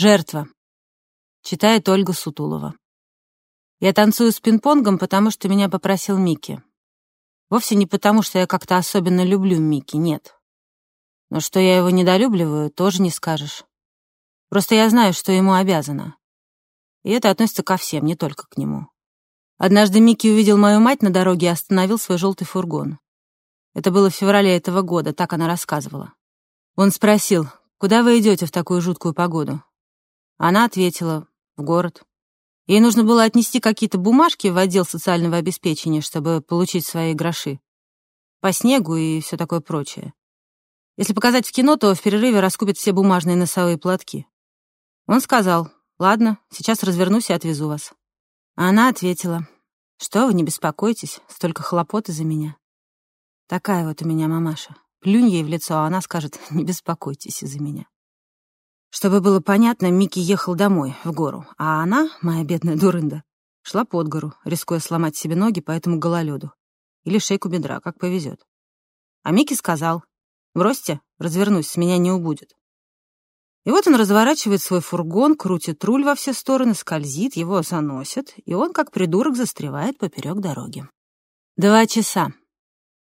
Жертва. Читает Ольга Сутулова. Я танцую с пинг-понгом, потому что меня попросил Микки. Вовсе не потому, что я как-то особенно люблю Микки, нет. Но что я его недолюбливаю, тоже не скажешь. Просто я знаю, что ему обязана. И это относится ко всем, не только к нему. Однажды Микки увидел мою мать на дороге и остановил свой желтый фургон. Это было в феврале этого года, так она рассказывала. Он спросил, куда вы идете в такую жуткую погоду? Она ответила, в город. Ей нужно было отнести какие-то бумажки в отдел социального обеспечения, чтобы получить свои гроши. По снегу и все такое прочее. Если показать в кино, то в перерыве раскупят все бумажные носовые платки. Он сказал, ладно, сейчас развернусь и отвезу вас. А она ответила, что вы, не беспокойтесь, столько хлопот из-за меня. Такая вот у меня мамаша. Плюнь ей в лицо, а она скажет, не беспокойтесь из-за меня. Чтобы было понятно, Микки ехал домой, в гору, а она, моя бедная дурында, шла под гору, рискуя сломать себе ноги по этому гололеду. Или шейку бедра, как повезет. А Микки сказал, «Бросьте, развернусь, с меня не убудет». И вот он разворачивает свой фургон, крутит руль во все стороны, скользит, его заносит, и он, как придурок, застревает поперек дороги. Два часа.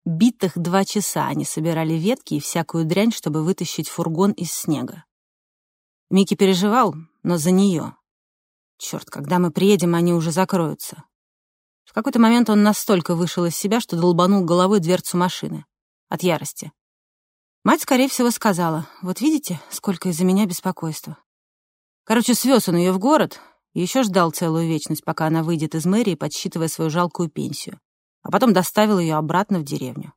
Битых два часа они собирали ветки и всякую дрянь, чтобы вытащить фургон из снега. Микки переживал, но за нее. Черт, когда мы приедем, они уже закроются. В какой-то момент он настолько вышел из себя, что долбанул головой дверцу машины. От ярости. Мать, скорее всего, сказала, «Вот видите, сколько из-за меня беспокойства». Короче, свез он ее в город и еще ждал целую вечность, пока она выйдет из мэрии, подсчитывая свою жалкую пенсию, а потом доставил ее обратно в деревню.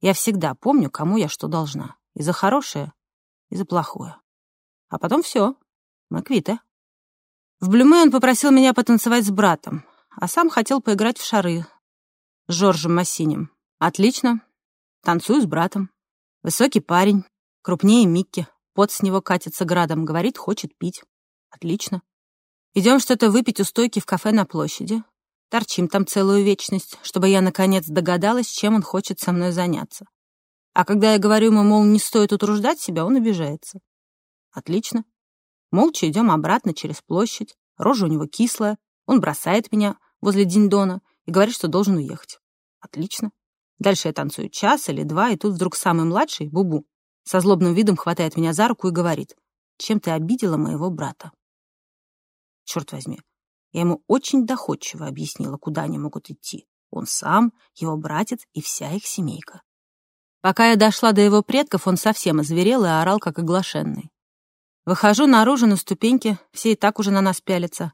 Я всегда помню, кому я что должна. И за хорошее, и за плохое. А потом все, мы квиты. В Блюме он попросил меня потанцевать с братом, а сам хотел поиграть в шары с Жоржем Массинем. Отлично. Танцую с братом. Высокий парень, крупнее Микки. Пот с него катится градом, говорит, хочет пить. Отлично. Идем что-то выпить у стойки в кафе на площади. Торчим там целую вечность, чтобы я, наконец, догадалась, чем он хочет со мной заняться. А когда я говорю ему, мол, не стоит утруждать себя, он обижается. Отлично. Молча идем обратно через площадь. Рожа у него кислая. Он бросает меня возле Диндона и говорит, что должен уехать. Отлично. Дальше я танцую час или два, и тут вдруг самый младший, Бубу, со злобным видом хватает меня за руку и говорит, чем ты обидела моего брата. Черт возьми, я ему очень доходчиво объяснила, куда они могут идти. Он сам, его братец и вся их семейка. Пока я дошла до его предков, он совсем озверел и орал, как оглашенный. Выхожу наружу на ступеньки, все и так уже на нас пялятся.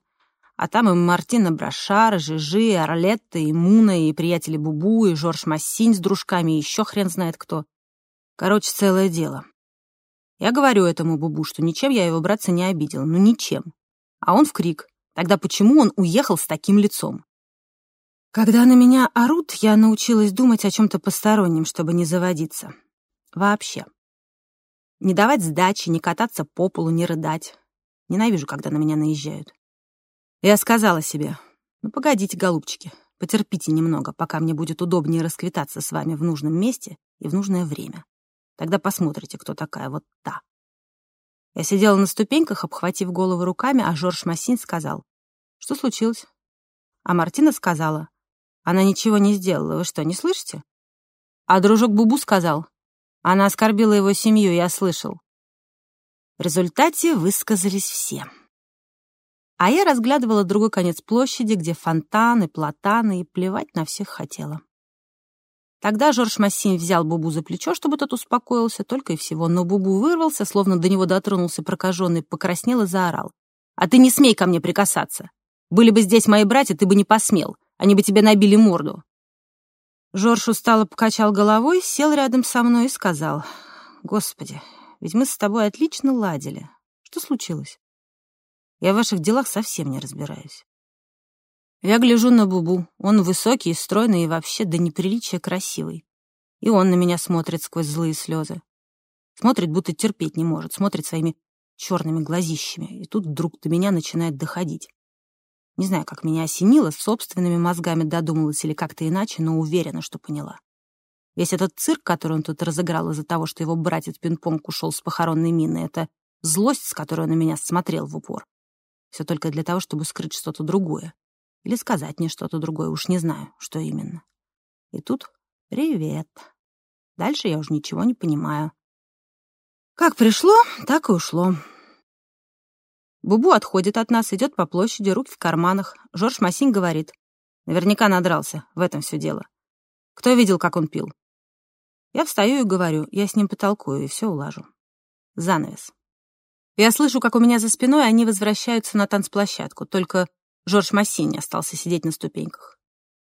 А там и Мартина Брошар, и Жижи, и Орлетта, и Муна, и приятели Бубу, и Жорж Массинь с дружками, и еще хрен знает кто. Короче, целое дело. Я говорю этому Бубу, что ничем я его братца не обидел, ну ничем. А он в крик. Тогда почему он уехал с таким лицом? Когда на меня орут, я научилась думать о чем-то постороннем, чтобы не заводиться. Вообще. Не давать сдачи, не кататься по полу, не рыдать. Ненавижу, когда на меня наезжают. Я сказала себе, ну погодите, голубчики, потерпите немного, пока мне будет удобнее расквитаться с вами в нужном месте и в нужное время. Тогда посмотрите, кто такая вот та. Я сидела на ступеньках, обхватив голову руками, а Жорж Массин сказал, что случилось? А Мартина сказала, она ничего не сделала, вы что, не слышите? А дружок Бубу сказал, она оскорбила его семью, я слышал. В результате высказались все. А я разглядывала другой конец площади, где фонтаны, платаны, и плевать на всех хотела. Тогда Жорж Массин взял Бубу за плечо, чтобы тот успокоился, только и всего. Но Бубу вырвался, словно до него дотронулся прокаженный, покраснел и заорал. «А ты не смей ко мне прикасаться! Были бы здесь мои братья, ты бы не посмел. Они бы тебе набили морду. Жорж устало покачал головой, сел рядом со мной и сказал, «Господи, ведь мы с тобой отлично ладили. Что случилось? Я в ваших делах совсем не разбираюсь». Я гляжу на Бубу. Он высокий стройный, и вообще до неприличия красивый. И он на меня смотрит сквозь злые слезы. Смотрит, будто терпеть не может, смотрит своими черными глазищами. И тут вдруг до меня начинает доходить. Не знаю, как меня осенило, собственными мозгами додумалась или как-то иначе, но уверена, что поняла. Весь этот цирк, который он тут разыграл из-за того, что его братец Пинг-Понг ушел с похоронной мины, это злость, с которой он на меня смотрел в упор. Все только для того, чтобы скрыть что-то другое. Или сказать мне что-то другое, уж не знаю, что именно. И тут «Привет». Дальше я уже ничего не понимаю. Как пришло, так и ушло. Бубу отходит от нас, идет по площади, руки в карманах. Жорж Массинь говорит. Наверняка надрался, в этом все дело. Кто видел, как он пил? Я встаю и говорю, я с ним потолкую и все улажу. Занавес. Я слышу, как у меня за спиной они возвращаются на танцплощадку, только Жорж Массини остался сидеть на ступеньках.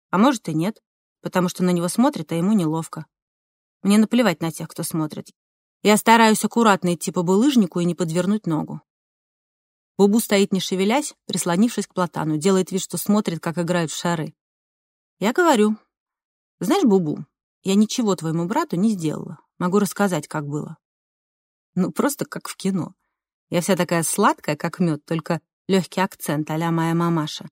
А может и нет, потому что на него смотрят, а ему неловко. Мне наплевать на тех, кто смотрит. Я стараюсь аккуратно идти по булыжнику и не подвернуть ногу. Бубу стоит не шевелясь, прислонившись к платану, делает вид, что смотрит, как играют в шары. Я говорю, знаешь, Бубу, я ничего твоему брату не сделала. Могу рассказать, как было. Ну, просто как в кино. Я вся такая сладкая, как мед, только легкий акцент а моя мамаша.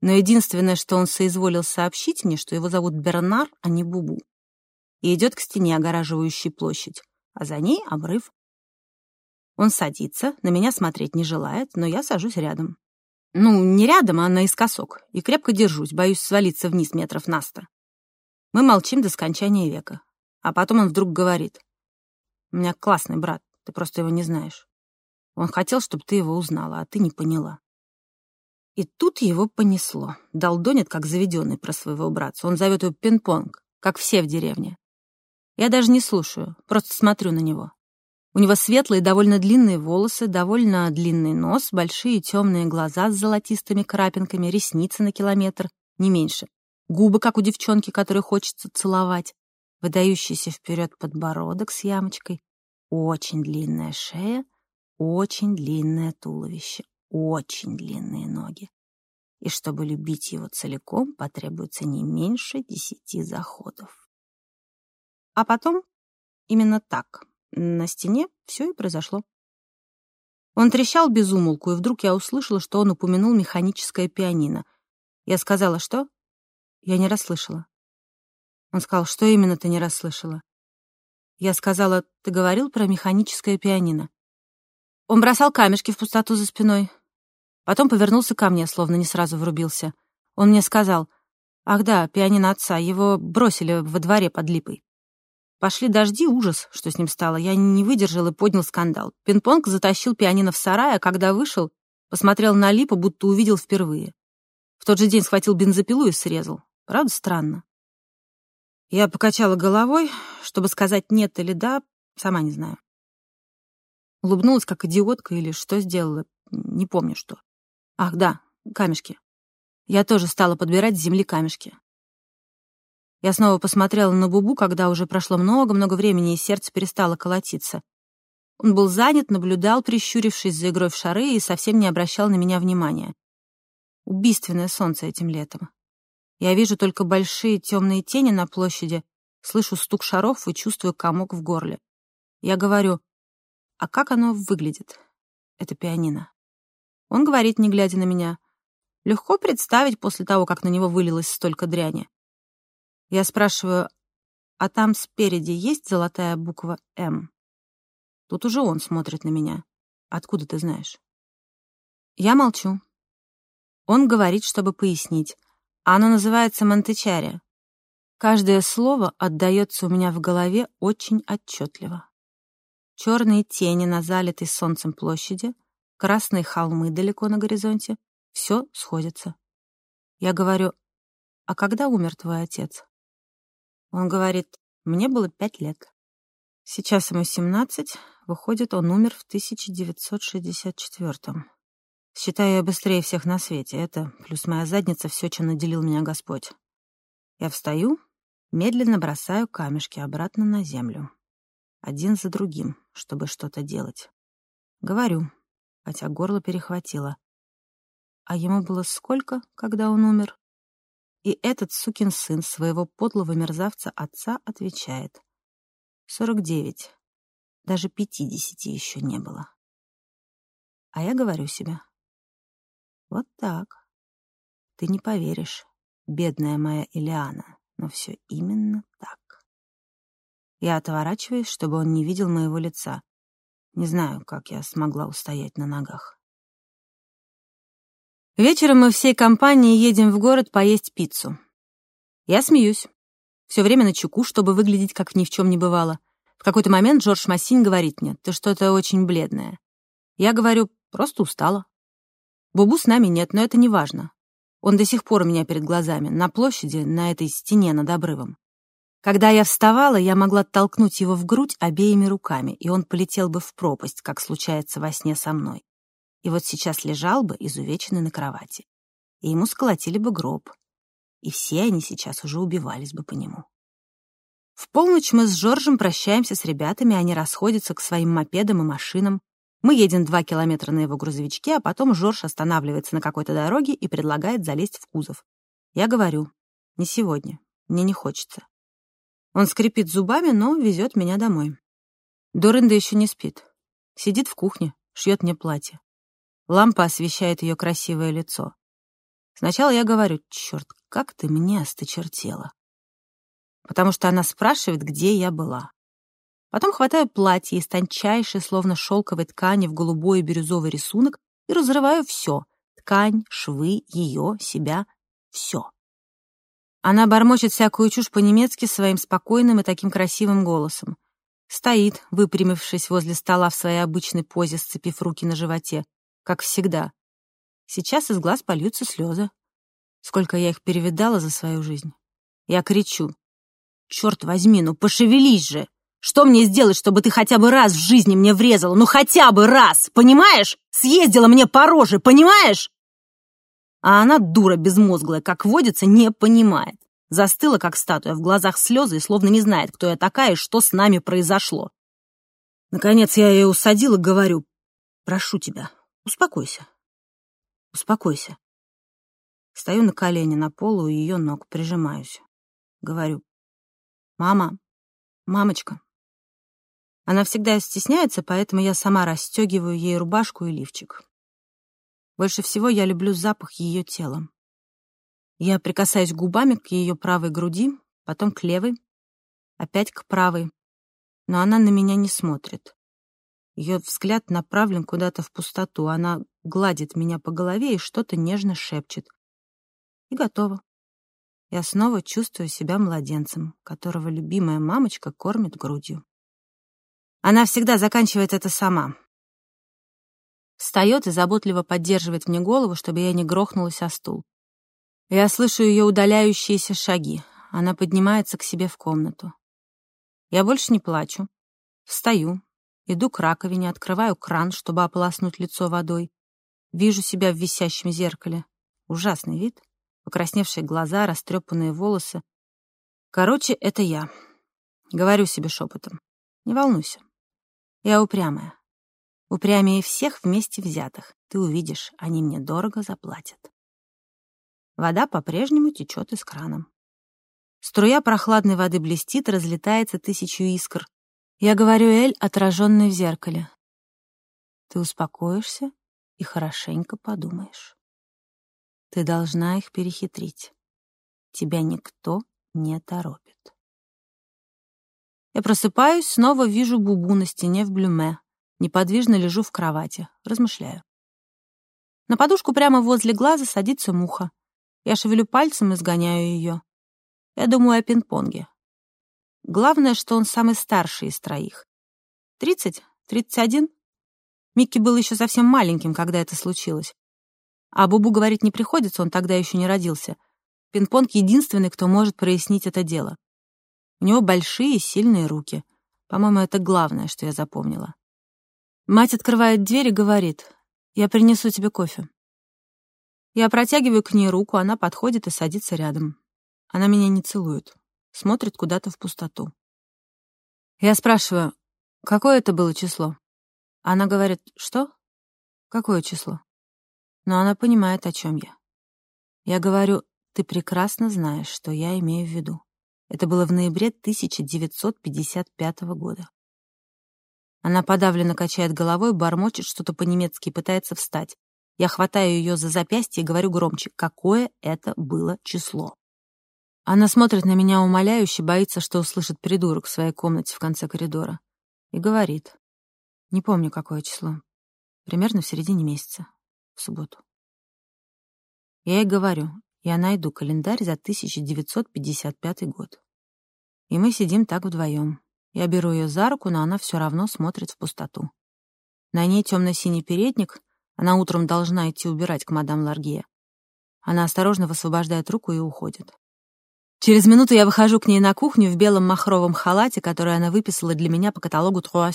Но единственное, что он соизволил сообщить мне, что его зовут Бернар, а не Бубу. И идет к стене, огораживающей площадь, а за ней обрыв. Он садится, на меня смотреть не желает, но я сажусь рядом. Ну, не рядом, а наискосок, и крепко держусь, боюсь свалиться вниз метров на сто. Мы молчим до скончания века. А потом он вдруг говорит. «У меня классный брат, ты просто его не знаешь. Он хотел, чтобы ты его узнала, а ты не поняла». И тут его понесло. Долдонит, как заведенный про своего братца. Он зовет его пинг-понг, как все в деревне. Я даже не слушаю, просто смотрю на него. У него светлые, довольно длинные волосы, довольно длинный нос, большие темные глаза с золотистыми крапинками, ресницы на километр, не меньше губы, как у девчонки, которой хочется целовать, выдающийся вперед подбородок с ямочкой, очень длинная шея, очень длинное туловище, очень длинные ноги. И чтобы любить его целиком, потребуется не меньше десяти заходов. А потом именно так на стене все и произошло. Он трещал без умолку, и вдруг я услышала, что он упомянул механическое пианино. Я сказала, что? Я не расслышала. Он сказал, что именно ты не расслышала? Я сказала, ты говорил про механическое пианино. Он бросал камешки в пустоту за спиной. Потом повернулся ко мне, словно не сразу врубился. Он мне сказал, ах да, пианино отца, его бросили во дворе под липой. Пошли дожди, ужас, что с ним стало. Я не выдержал и поднял скандал. Пинг-понг затащил пианино в сарай, а когда вышел, посмотрел на липу, будто увидел впервые. В тот же день схватил бензопилу и срезал. Правда странно? Я покачала головой, чтобы сказать «нет» или «да», сама не знаю. Улыбнулась, как идиотка, или что сделала, не помню что. Ах, да, камешки. Я тоже стала подбирать с земли камешки. Я снова посмотрела на Бубу, когда уже прошло много-много времени, и сердце перестало колотиться. Он был занят, наблюдал, прищурившись за игрой в шары, и совсем не обращал на меня внимания. Убийственное солнце этим летом. Я вижу только большие темные тени на площади, слышу стук шаров и чувствую комок в горле. Я говорю, а как оно выглядит, это пианино? Он говорит, не глядя на меня, легко представить после того, как на него вылилось столько дряни. Я спрашиваю, а там спереди есть золотая буква «М»? Тут уже он смотрит на меня. Откуда ты знаешь? Я молчу. Он говорит, чтобы пояснить. Оно называется Монтечари. Каждое слово отдается у меня в голове очень отчетливо. Черные тени на залитой солнцем площади, красные холмы далеко на горизонте — все сходится. Я говорю, а когда умер твой отец? Он говорит, мне было пять лет. Сейчас ему семнадцать, выходит, он умер в 1964 -м. Считаю я быстрее всех на свете. Это, плюс моя задница, все, чем наделил меня Господь. Я встаю, медленно бросаю камешки обратно на землю. Один за другим, чтобы что-то делать. Говорю, хотя горло перехватило. А ему было сколько, когда он умер? И этот сукин сын своего подлого мерзавца отца отвечает. Сорок девять. Даже пятидесяти еще не было. А я говорю себе, вот так. Ты не поверишь, бедная моя Илиана, но все именно так. Я отворачиваюсь, чтобы он не видел моего лица. Не знаю, как я смогла устоять на ногах. Вечером мы всей компанией едем в город поесть пиццу. Я смеюсь. Все время на чеку, чтобы выглядеть, как ни в чем не бывало. В какой-то момент Джордж Массин говорит мне, ты что-то очень бледное. Я говорю, просто устала. Бубу с нами нет, но это не важно. Он до сих пор у меня перед глазами, на площади, на этой стене над обрывом. Когда я вставала, я могла толкнуть его в грудь обеими руками, и он полетел бы в пропасть, как случается во сне со мной. И вот сейчас лежал бы изувеченный на кровати. И ему сколотили бы гроб. И все они сейчас уже убивались бы по нему. В полночь мы с Жоржем прощаемся с ребятами, они расходятся к своим мопедам и машинам. Мы едем два километра на его грузовичке, а потом Жорж останавливается на какой-то дороге и предлагает залезть в кузов. Я говорю, не сегодня, мне не хочется. Он скрипит зубами, но везет меня домой. Доринда еще не спит. Сидит в кухне, шьет мне платье. Лампа освещает ее красивое лицо. Сначала я говорю, черт, как ты мне осточертела. Потому что она спрашивает, где я была. Потом хватаю платье из тончайшей, словно шелковой ткани в голубой и бирюзовый рисунок и разрываю все — ткань, швы, ее, себя, все. Она бормочет всякую чушь по-немецки своим спокойным и таким красивым голосом. Стоит, выпрямившись возле стола в своей обычной позе, сцепив руки на животе, как всегда. Сейчас из глаз польются слезы. Сколько я их перевидала за свою жизнь. Я кричу. «Черт возьми, ну пошевелись же! Что мне сделать, чтобы ты хотя бы раз в жизни мне врезала? Ну хотя бы раз, понимаешь? Съездила мне по роже, понимаешь?» А она, дура безмозглая, как водится, не понимает. Застыла, как статуя, в глазах слезы и словно не знает, кто я такая и что с нами произошло. Наконец я ее усадила и говорю, прошу тебя, успокойся. Успокойся. Стою на колени на полу у ее ног, прижимаюсь. Говорю, мама, мамочка. Она всегда стесняется, поэтому я сама расстегиваю ей рубашку и лифчик. Больше всего я люблю запах ее тела. Я прикасаюсь губами к ее правой груди, потом к левой, опять к правой, но она на меня не смотрит. Ее взгляд направлен куда-то в пустоту. Она гладит меня по голове и что-то нежно шепчет. И готово. Я снова чувствую себя младенцем, которого любимая мамочка кормит грудью. Она всегда заканчивает это сама, Встает и заботливо поддерживает мне голову, чтобы я не грохнулась о стул. Я слышу ее удаляющиеся шаги. Она поднимается к себе в комнату. Я больше не плачу. Встаю, иду к раковине, открываю кран, чтобы ополоснуть лицо водой. Вижу себя в висящем зеркале. Ужасный вид. Покрасневшие глаза, растрепанные волосы. Короче, это я. Говорю себе шепотом. Не волнуйся. Я упрямая. Упрямее всех вместе взятых. Ты увидишь, они мне дорого заплатят. Вода по-прежнему течет из крана. Струя прохладной воды блестит, разлетается тысячу искр. Я говорю Эль, отраженной в зеркале. Ты успокоишься и хорошенько подумаешь. Ты должна их перехитрить. Тебя никто не торопит. Я просыпаюсь, снова вижу Бубу на стене в блюме. Неподвижно лежу в кровати, размышляю. На подушку прямо возле глаза садится муха. Я шевелю пальцем и сгоняю ее. Я думаю о пинг-понге. Главное, что он самый старший из троих. Тридцать? Тридцать один? Микки был еще совсем маленьким, когда это случилось. А Бубу говорить не приходится, он тогда еще не родился. Пинг-понг — единственный, кто может прояснить это дело. У него большие сильные руки. По-моему, это главное, что я запомнила. Мать открывает дверь и говорит, «Я принесу тебе кофе». Я протягиваю к ней руку, она подходит и садится рядом. Она меня не целует, смотрит куда-то в пустоту. Я спрашиваю, какое это было число? Она говорит, что? Какое число? Но она понимает, о чем я. Я говорю, ты прекрасно знаешь, что я имею в виду. Это было в ноябре 1955 года. Она подавленно качает головой, бормочет что-то по-немецки и пытается встать. Я хватаю ее за запястье и говорю громче, какое это было число. Она смотрит на меня умоляюще, боится, что услышит придурок в своей комнате в конце коридора. И говорит. Не помню, какое число. Примерно в середине месяца, в субботу. Я ей говорю, я найду календарь за 1955 год. И мы сидим так вдвоем. Я беру ее за руку, но она все равно смотрит в пустоту. На ней темно-синий передник, она утром должна идти убирать к мадам Ларгье. Она осторожно высвобождает руку и уходит. Через минуту я выхожу к ней на кухню в белом махровом халате, который она выписала для меня по каталогу Труа.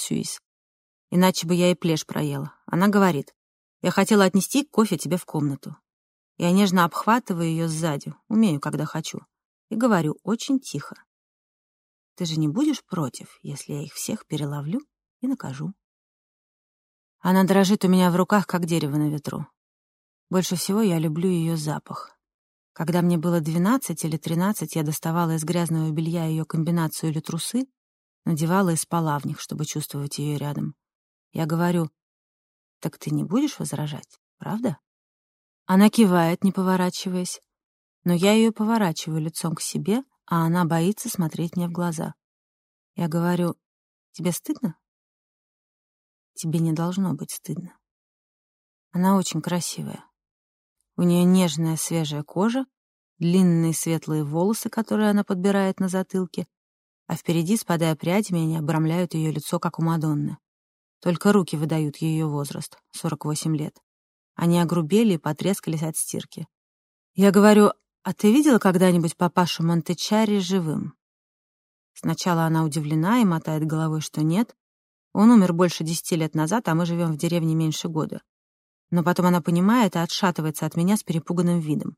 Иначе бы я и плешь проела. Она говорит, я хотела отнести кофе тебе в комнату. Я нежно обхватываю ее сзади, умею, когда хочу, и говорю очень тихо. Ты же не будешь против, если я их всех переловлю и накажу? Она дрожит у меня в руках, как дерево на ветру. Больше всего я люблю ее запах. Когда мне было 12 или 13, я доставала из грязного белья ее комбинацию или трусы, надевала и спала в них, чтобы чувствовать ее рядом. Я говорю, «Так ты не будешь возражать, правда?» Она кивает, не поворачиваясь. Но я ее поворачиваю лицом к себе, а она боится смотреть мне в глаза. Я говорю, тебе стыдно? Тебе не должно быть стыдно. Она очень красивая. У нее нежная свежая кожа, длинные светлые волосы, которые она подбирает на затылке, а впереди, спадая прядями, они обрамляют ее лицо, как у Мадонны. Только руки выдают ее возраст — 48 лет. Они огрубели и потрескались от стирки. Я говорю, а ты видела когда-нибудь папашу Монтечари живым? Сначала она удивлена и мотает головой, что нет. Он умер больше десяти лет назад, а мы живем в деревне меньше года. Но потом она понимает и отшатывается от меня с перепуганным видом.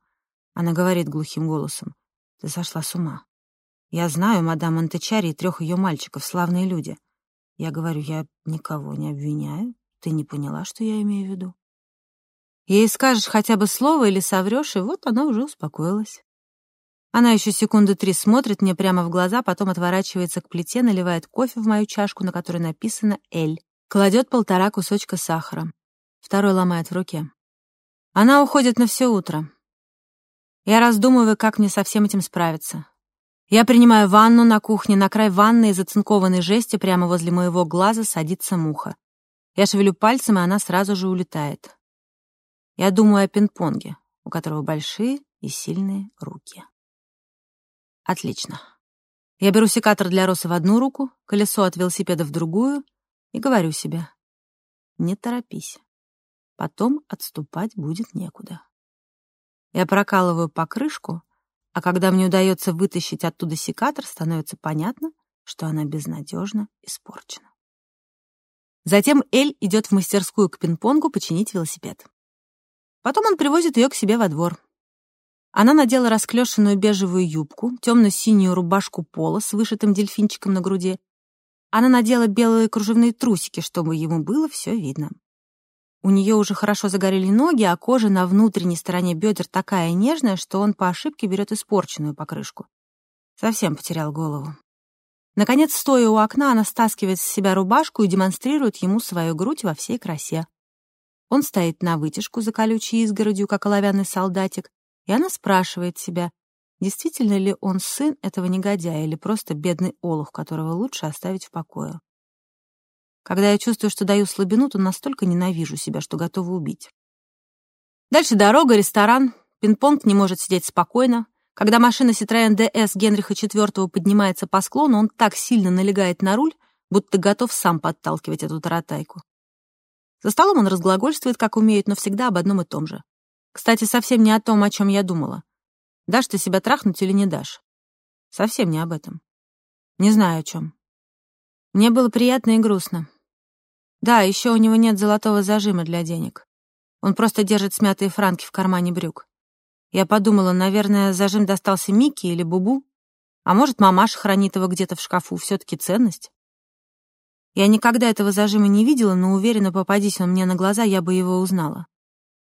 Она говорит глухим голосом. Ты сошла с ума. Я знаю мадам Монтечари и трех ее мальчиков, славные люди. Я говорю, я никого не обвиняю. Ты не поняла, что я имею в виду? Ей скажешь хотя бы слово или соврешь, и вот она уже успокоилась. Она еще секунды три смотрит мне прямо в глаза, потом отворачивается к плите, наливает кофе в мою чашку, на которой написано «Эль». Кладет полтора кусочка сахара. Второй ломает в руке. Она уходит на все утро. Я раздумываю, как мне со всем этим справиться. Я принимаю ванну на кухне, на край ванны из оцинкованной жести прямо возле моего глаза садится муха. Я шевелю пальцем, и она сразу же улетает. Я думаю о пинг-понге, у которого большие и сильные руки. Отлично. Я беру секатор для росы в одну руку, колесо от велосипеда в другую и говорю себе, не торопись. Потом отступать будет некуда. Я прокалываю покрышку, а когда мне удается вытащить оттуда секатор, становится понятно, что она безнадежно испорчена. Затем Эль идет в мастерскую к пинг-понгу починить велосипед. Потом он привозит ее к себе во двор. Она надела расклешенную бежевую юбку, темно-синюю рубашку пола с вышитым дельфинчиком на груди. Она надела белые кружевные трусики, чтобы ему было все видно. У нее уже хорошо загорели ноги, а кожа на внутренней стороне бедер такая нежная, что он по ошибке берет испорченную покрышку. Совсем потерял голову. Наконец, стоя у окна, она стаскивает с себя рубашку и демонстрирует ему свою грудь во всей красе. Он стоит на вытяжку за колючей изгородью, как оловянный солдатик, и она спрашивает себя, действительно ли он сын этого негодяя или просто бедный олух, которого лучше оставить в покое. Когда я чувствую, что даю слабину, то настолько ненавижу себя, что готова убить. Дальше дорога, ресторан. Пинг-понг не может сидеть спокойно. Когда машина Citroёn DS Генриха IV поднимается по склону, он так сильно налегает на руль, будто готов сам подталкивать эту таратайку. За столом он разглагольствует, как умеет, но всегда об одном и том же. Кстати, совсем не о том, о чем я думала. Дашь ты себя трахнуть или не дашь? Совсем не об этом. Не знаю о чем. Мне было приятно и грустно. Да, еще у него нет золотого зажима для денег. Он просто держит смятые франки в кармане брюк. Я подумала, наверное, зажим достался Микки или Бубу. А может, мамаша хранит его где-то в шкафу, все-таки ценность. Я никогда этого зажима не видела, но уверена, попадись он мне на глаза, я бы его узнала.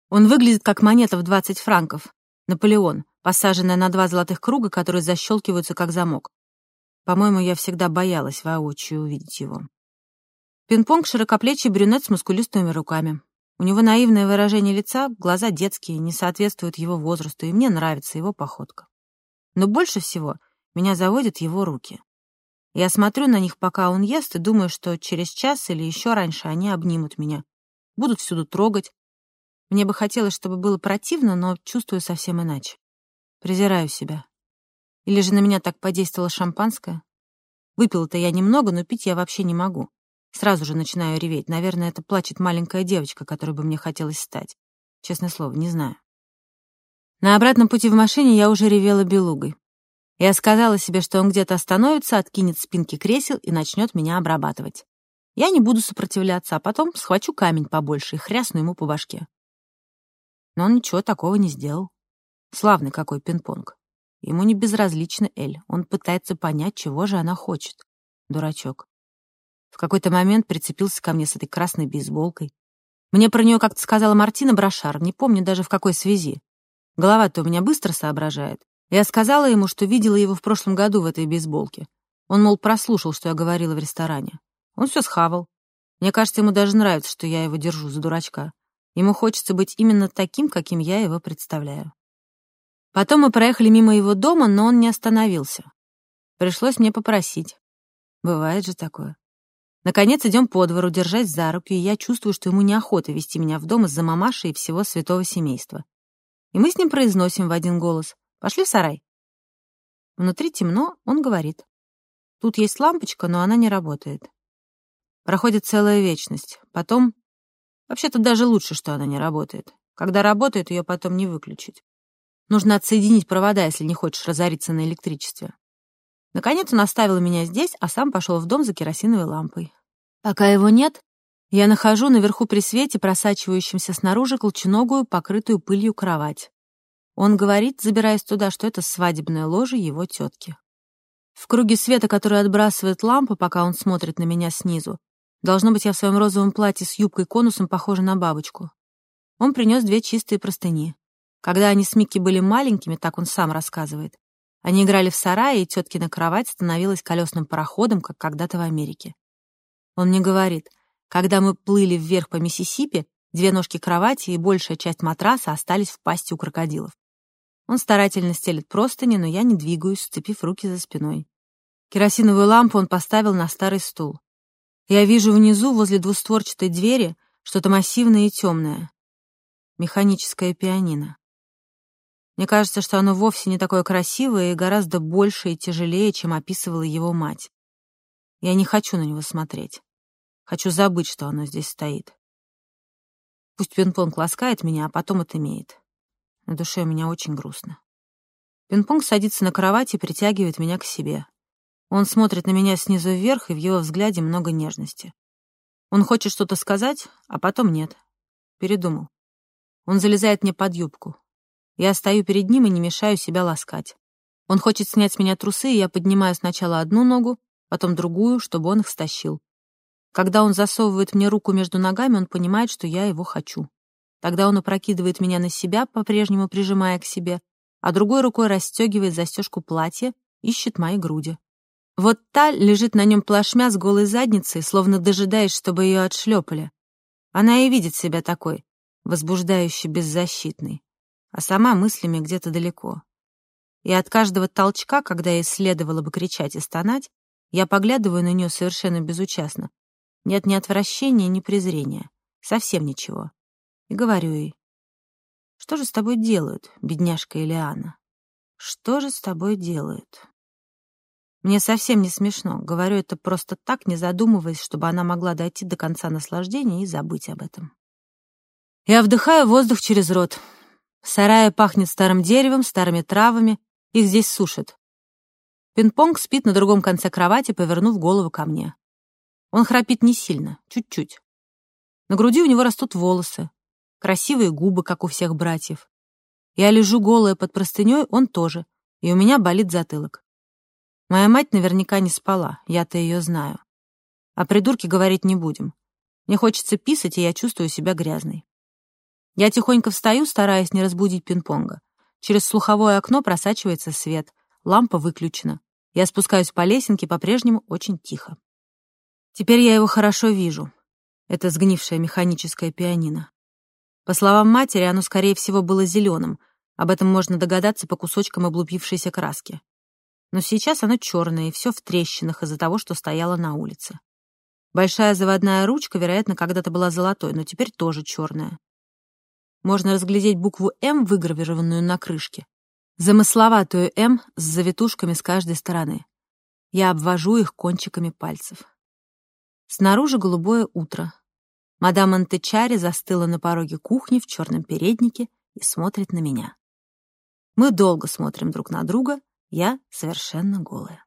Он выглядит как монета в 20 франков. Наполеон, посаженная на два золотых круга, которые защелкиваются как замок. По-моему, я всегда боялась воочию увидеть его. Пинг-понг — широкоплечий брюнет с мускулистыми руками. У него наивное выражение лица, глаза детские, не соответствуют его возрасту, и мне нравится его походка. Но больше всего меня заводят его руки. Я смотрю на них, пока он ест, и думаю, что через час или еще раньше они обнимут меня. Будут всюду трогать. Мне бы хотелось, чтобы было противно, но чувствую совсем иначе. Презираю себя. Или же на меня так подействовало шампанское? Выпила-то я немного, но пить я вообще не могу. Сразу же начинаю реветь. Наверное, это плачет маленькая девочка, которой бы мне хотелось стать. Честное слово, не знаю. На обратном пути в машине я уже ревела белугой. Я сказала себе, что он где-то остановится, откинет спинки кресел и начнет меня обрабатывать. Я не буду сопротивляться, а потом схвачу камень побольше и хрясну ему по башке. Но он ничего такого не сделал. Славный какой пинг-понг. Ему не безразлична Эль. Он пытается понять, чего же она хочет. Дурачок. В какой-то момент прицепился ко мне с этой красной бейсболкой. Мне про нее как-то сказала Мартина Брошар, не помню даже в какой связи. Голова-то у меня быстро соображает. Я сказала ему, что видела его в прошлом году в этой бейсболке. Он, мол, прослушал, что я говорила в ресторане. Он все схавал. Мне кажется, ему даже нравится, что я его держу за дурачка. Ему хочется быть именно таким, каким я его представляю. Потом мы проехали мимо его дома, но он не остановился. Пришлось мне попросить. Бывает же такое. Наконец идем по двору, держась за руки, и я чувствую, что ему неохота вести меня в дом из-за мамаши и всего святого семейства. И мы с ним произносим в один голос «Пошли в сарай». Внутри темно, он говорит. Тут есть лампочка, но она не работает. Проходит целая вечность. Потом... Вообще-то даже лучше, что она не работает. Когда работает, ее потом не выключить. Нужно отсоединить провода, если не хочешь разориться на электричестве. Наконец он оставил меня здесь, а сам пошел в дом за керосиновой лампой. Пока его нет, я нахожу наверху при свете, просачивающемся снаружи, колченогую, покрытую пылью кровать. Он говорит, забираясь туда, что это свадебное ложе его тетки. В круге света, который отбрасывает лампа, пока он смотрит на меня снизу, должно быть, я в своем розовом платье с юбкой-конусом похожа на бабочку. Он принес две чистые простыни. Когда они с Микки были маленькими, так он сам рассказывает, они играли в сарае, и теткина кровать становилась колесным пароходом, как когда-то в Америке. Он мне говорит, когда мы плыли вверх по Миссисипи, две ножки кровати и большая часть матраса остались в пасти у крокодилов. Он старательно стелит простыни, но я не двигаюсь, сцепив руки за спиной. Керосиновую лампу он поставил на старый стул. Я вижу внизу, возле двустворчатой двери, что-то массивное и темное. Механическое пианино. Мне кажется, что оно вовсе не такое красивое и гораздо больше и тяжелее, чем описывала его мать. Я не хочу на него смотреть. Хочу забыть, что оно здесь стоит. Пусть пинг-понг ласкает меня, а потом отымеет. На душе у меня очень грустно. Пинг-понг садится на кровать и притягивает меня к себе. Он смотрит на меня снизу вверх, и в его взгляде много нежности. Он хочет что-то сказать, а потом нет. Передумал. Он залезает мне под юбку. Я стою перед ним и не мешаю себя ласкать. Он хочет снять с меня трусы, и я поднимаю сначала одну ногу, потом другую, чтобы он их стащил. Когда он засовывает мне руку между ногами, он понимает, что я его хочу. Тогда он опрокидывает меня на себя, по-прежнему прижимая к себе, а другой рукой расстегивает застежку платья, ищет мои груди. Вот та лежит на нем плашмя с голой задницей, словно дожидаясь, чтобы ее отшлепали. Она и видит себя такой, возбуждающей, беззащитной, а сама мыслями где-то далеко. И от каждого толчка, когда ей следовало бы кричать и стонать, я поглядываю на нее совершенно безучастно, нет ни отвращения, ни презрения. Совсем ничего. И говорю ей, что же с тобой делают, бедняжка Илиана? Что же с тобой делают? Мне совсем не смешно. Говорю это просто так, не задумываясь, чтобы она могла дойти до конца наслаждения и забыть об этом. Я вдыхаю воздух через рот. Сарая пахнет старым деревом, старыми травами. Их здесь сушат. Пинг-понг спит на другом конце кровати, повернув голову ко мне. Он храпит не сильно, чуть-чуть. На груди у него растут волосы, красивые губы, как у всех братьев. Я лежу голая под простыней, он тоже, и у меня болит затылок. Моя мать наверняка не спала, я-то ее знаю. О придурке говорить не будем. Мне хочется писать, и я чувствую себя грязной. Я тихонько встаю, стараясь не разбудить пинг-понга. Через слуховое окно просачивается свет, лампа выключена. Я спускаюсь по лесенке, по-прежнему очень тихо. Теперь я его хорошо вижу. Это сгнившее механическое пианино. По словам матери, оно, скорее всего, было зеленым. Об этом можно догадаться по кусочкам облупившейся краски. Но сейчас оно черное и все в трещинах из-за того, что стояло на улице. Большая заводная ручка, вероятно, когда-то была золотой, но теперь тоже черная. Можно разглядеть букву «М», выгравированную на крышке. Замысловатую «М» с завитушками с каждой стороны. Я обвожу их кончиками пальцев. Снаружи голубое утро. Мадам Антечари застыла на пороге кухни в черном переднике и смотрит на меня. Мы долго смотрим друг на друга, я совершенно голая.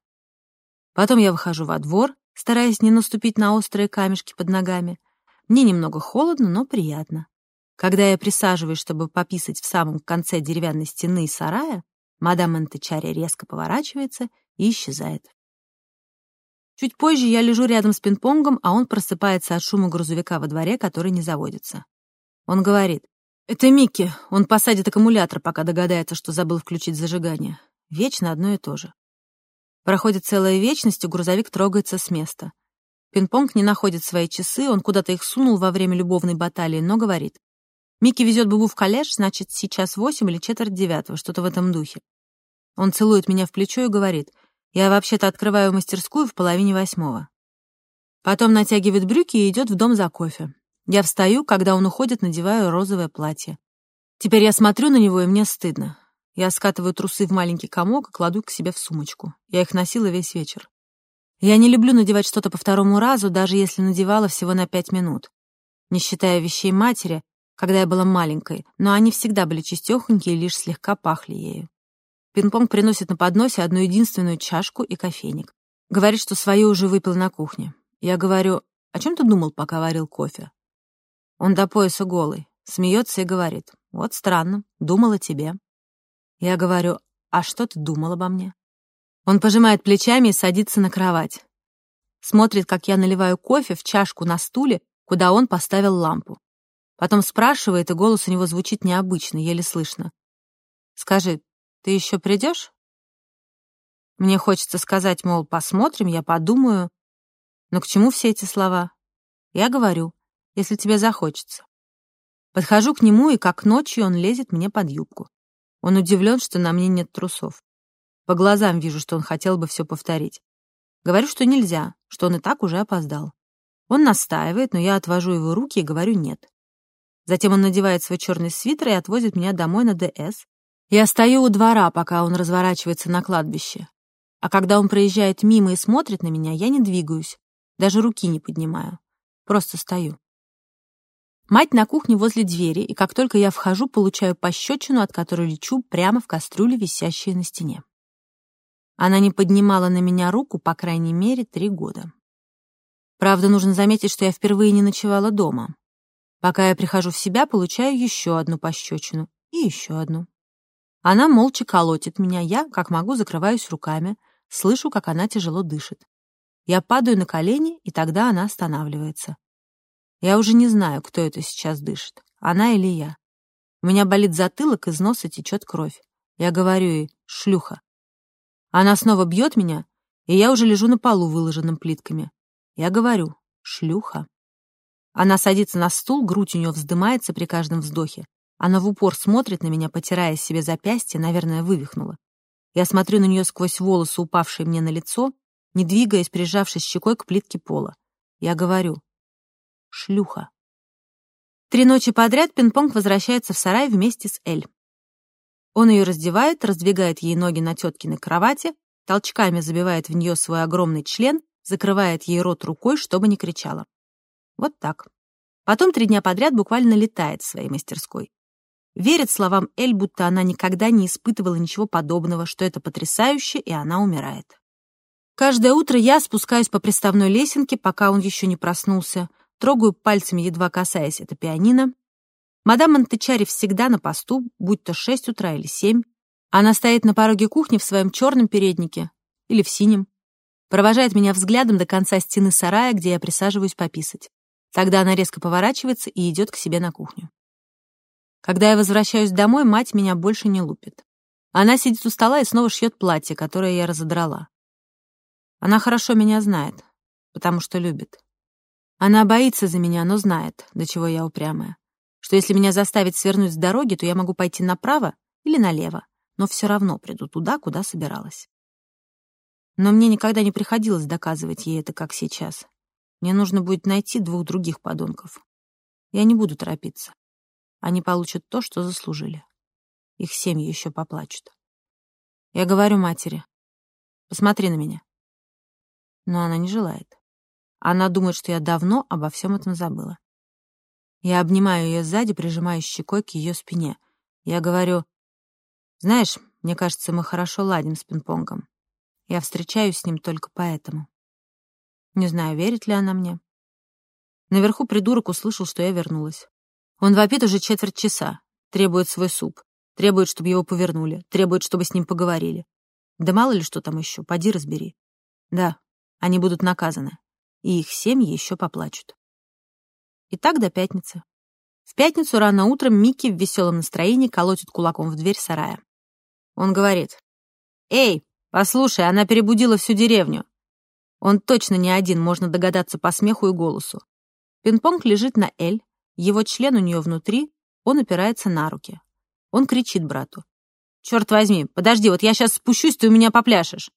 Потом я выхожу во двор, стараясь не наступить на острые камешки под ногами. Мне немного холодно, но приятно. Когда я присаживаюсь, чтобы пописать в самом конце деревянной стены сарая, мадам Антечари резко поворачивается и исчезает. Чуть позже я лежу рядом с пинг-понгом, а он просыпается от шума грузовика во дворе, который не заводится. Он говорит, «Это Микки, он посадит аккумулятор, пока догадается, что забыл включить зажигание. Вечно одно и то же». Проходит целая вечность, и грузовик трогается с места. Пинг-понг не находит свои часы, он куда-то их сунул во время любовной баталии, но говорит, Микки везет Бубу в колледж, значит, сейчас восемь или четверть девятого, что-то в этом духе. Он целует меня в плечо и говорит, я вообще-то открываю мастерскую в половине восьмого. Потом натягивает брюки и идет в дом за кофе. Я встаю, когда он уходит, надеваю розовое платье. Теперь я смотрю на него, и мне стыдно. Я скатываю трусы в маленький комок и кладу к себе в сумочку. Я их носила весь вечер. Я не люблю надевать что-то по второму разу, даже если надевала всего на пять минут. Не считая вещей матери, когда я была маленькой, но они всегда были чистёхонькие и лишь слегка пахли ею. Пинг-понг приносит на подносе одну единственную чашку и кофейник. Говорит, что свою уже выпил на кухне. Я говорю, о чем ты думал, пока варил кофе? Он до пояса голый, смеется и говорит, вот странно, думал о тебе. Я говорю, а что ты думал обо мне? Он пожимает плечами и садится на кровать. Смотрит, как я наливаю кофе в чашку на стуле, куда он поставил лампу. Потом спрашивает, и голос у него звучит необычно, еле слышно. «Скажи, ты еще придешь?» Мне хочется сказать, мол, посмотрим, я подумаю. Но к чему все эти слова? Я говорю, если тебе захочется. Подхожу к нему, и как ночью он лезет мне под юбку. Он удивлен, что на мне нет трусов. По глазам вижу, что он хотел бы все повторить. Говорю, что нельзя, что он и так уже опоздал. Он настаивает, но я отвожу его руки и говорю «нет». Затем он надевает свой черный свитер и отвозит меня домой на ДС. Я стою у двора, пока он разворачивается на кладбище. А когда он проезжает мимо и смотрит на меня, я не двигаюсь, даже руки не поднимаю. Просто стою. Мать на кухне возле двери, и как только я вхожу, получаю пощечину, от которой лечу прямо в кастрюле, висящие на стене. Она не поднимала на меня руку, по крайней мере, три года. Правда, нужно заметить, что я впервые не ночевала дома. Пока я прихожу в себя, получаю еще одну пощечину и еще одну. Она молча колотит меня, я, как могу, закрываюсь руками, слышу, как она тяжело дышит. Я падаю на колени, и тогда она останавливается. Я уже не знаю, кто это сейчас дышит, она или я. У меня болит затылок, из носа течет кровь. Я говорю ей «шлюха». Она снова бьет меня, и я уже лежу на полу, выложенным плитками. Я говорю «шлюха». Она садится на стул, грудь у нее вздымается при каждом вздохе. Она в упор смотрит на меня, потирая себе запястье, наверное, вывихнула. Я смотрю на нее сквозь волосы, упавшие мне на лицо, не двигаясь, прижавшись щекой к плитке пола. Я говорю «шлюха». Три ночи подряд пинг-понг возвращается в сарай вместе с Эль. Он ее раздевает, раздвигает ей ноги на теткиной кровати, толчками забивает в нее свой огромный член, закрывает ей рот рукой, чтобы не кричала. Вот так. Потом три дня подряд буквально летает в своей мастерской. Верит словам Эль, будто она никогда не испытывала ничего подобного, что это потрясающе, и она умирает. Каждое утро я спускаюсь по приставной лесенке, пока он еще не проснулся, трогаю пальцами, едва касаясь это пианино. Мадам Монтечари всегда на посту, будь то шесть утра или семь. Она стоит на пороге кухни в своем черном переднике или в синем, провожает меня взглядом до конца стены сарая, где я присаживаюсь пописать. Тогда она резко поворачивается и идет к себе на кухню. Когда я возвращаюсь домой, мать меня больше не лупит. Она сидит у стола и снова шьет платье, которое я разодрала. Она хорошо меня знает, потому что любит. Она боится за меня, но знает, до чего я упрямая. Что если меня заставить свернуть с дороги, то я могу пойти направо или налево, но все равно приду туда, куда собиралась. Но мне никогда не приходилось доказывать ей это, как сейчас. Мне нужно будет найти двух других подонков. Я не буду торопиться. Они получат то, что заслужили. Их семьи еще поплачут. Я говорю матери, посмотри на меня. Но она не желает. Она думает, что я давно обо всем этом забыла. Я обнимаю ее сзади, прижимаю щекой к ее спине. Я говорю, знаешь, мне кажется, мы хорошо ладим с пинг-понгом. Я встречаюсь с ним только поэтому. Не знаю, верит ли она мне. Наверху придурок услышал, что я вернулась. Он вопит уже четверть часа, требует свой суп, требует, чтобы его повернули, требует, чтобы с ним поговорили. Да мало ли что там еще, поди разбери. Да, они будут наказаны, и их семьи еще поплачут. И так до пятницы. В пятницу рано утром Микки в веселом настроении колотит кулаком в дверь сарая. Он говорит, «Эй, послушай, она перебудила всю деревню». Он точно не один, можно догадаться по смеху и голосу. Пинг-понг лежит на «Эль», его член у нее внутри, он опирается на руки. Он кричит брату. «Черт возьми, подожди, вот я сейчас спущусь, ты у меня попляшешь!»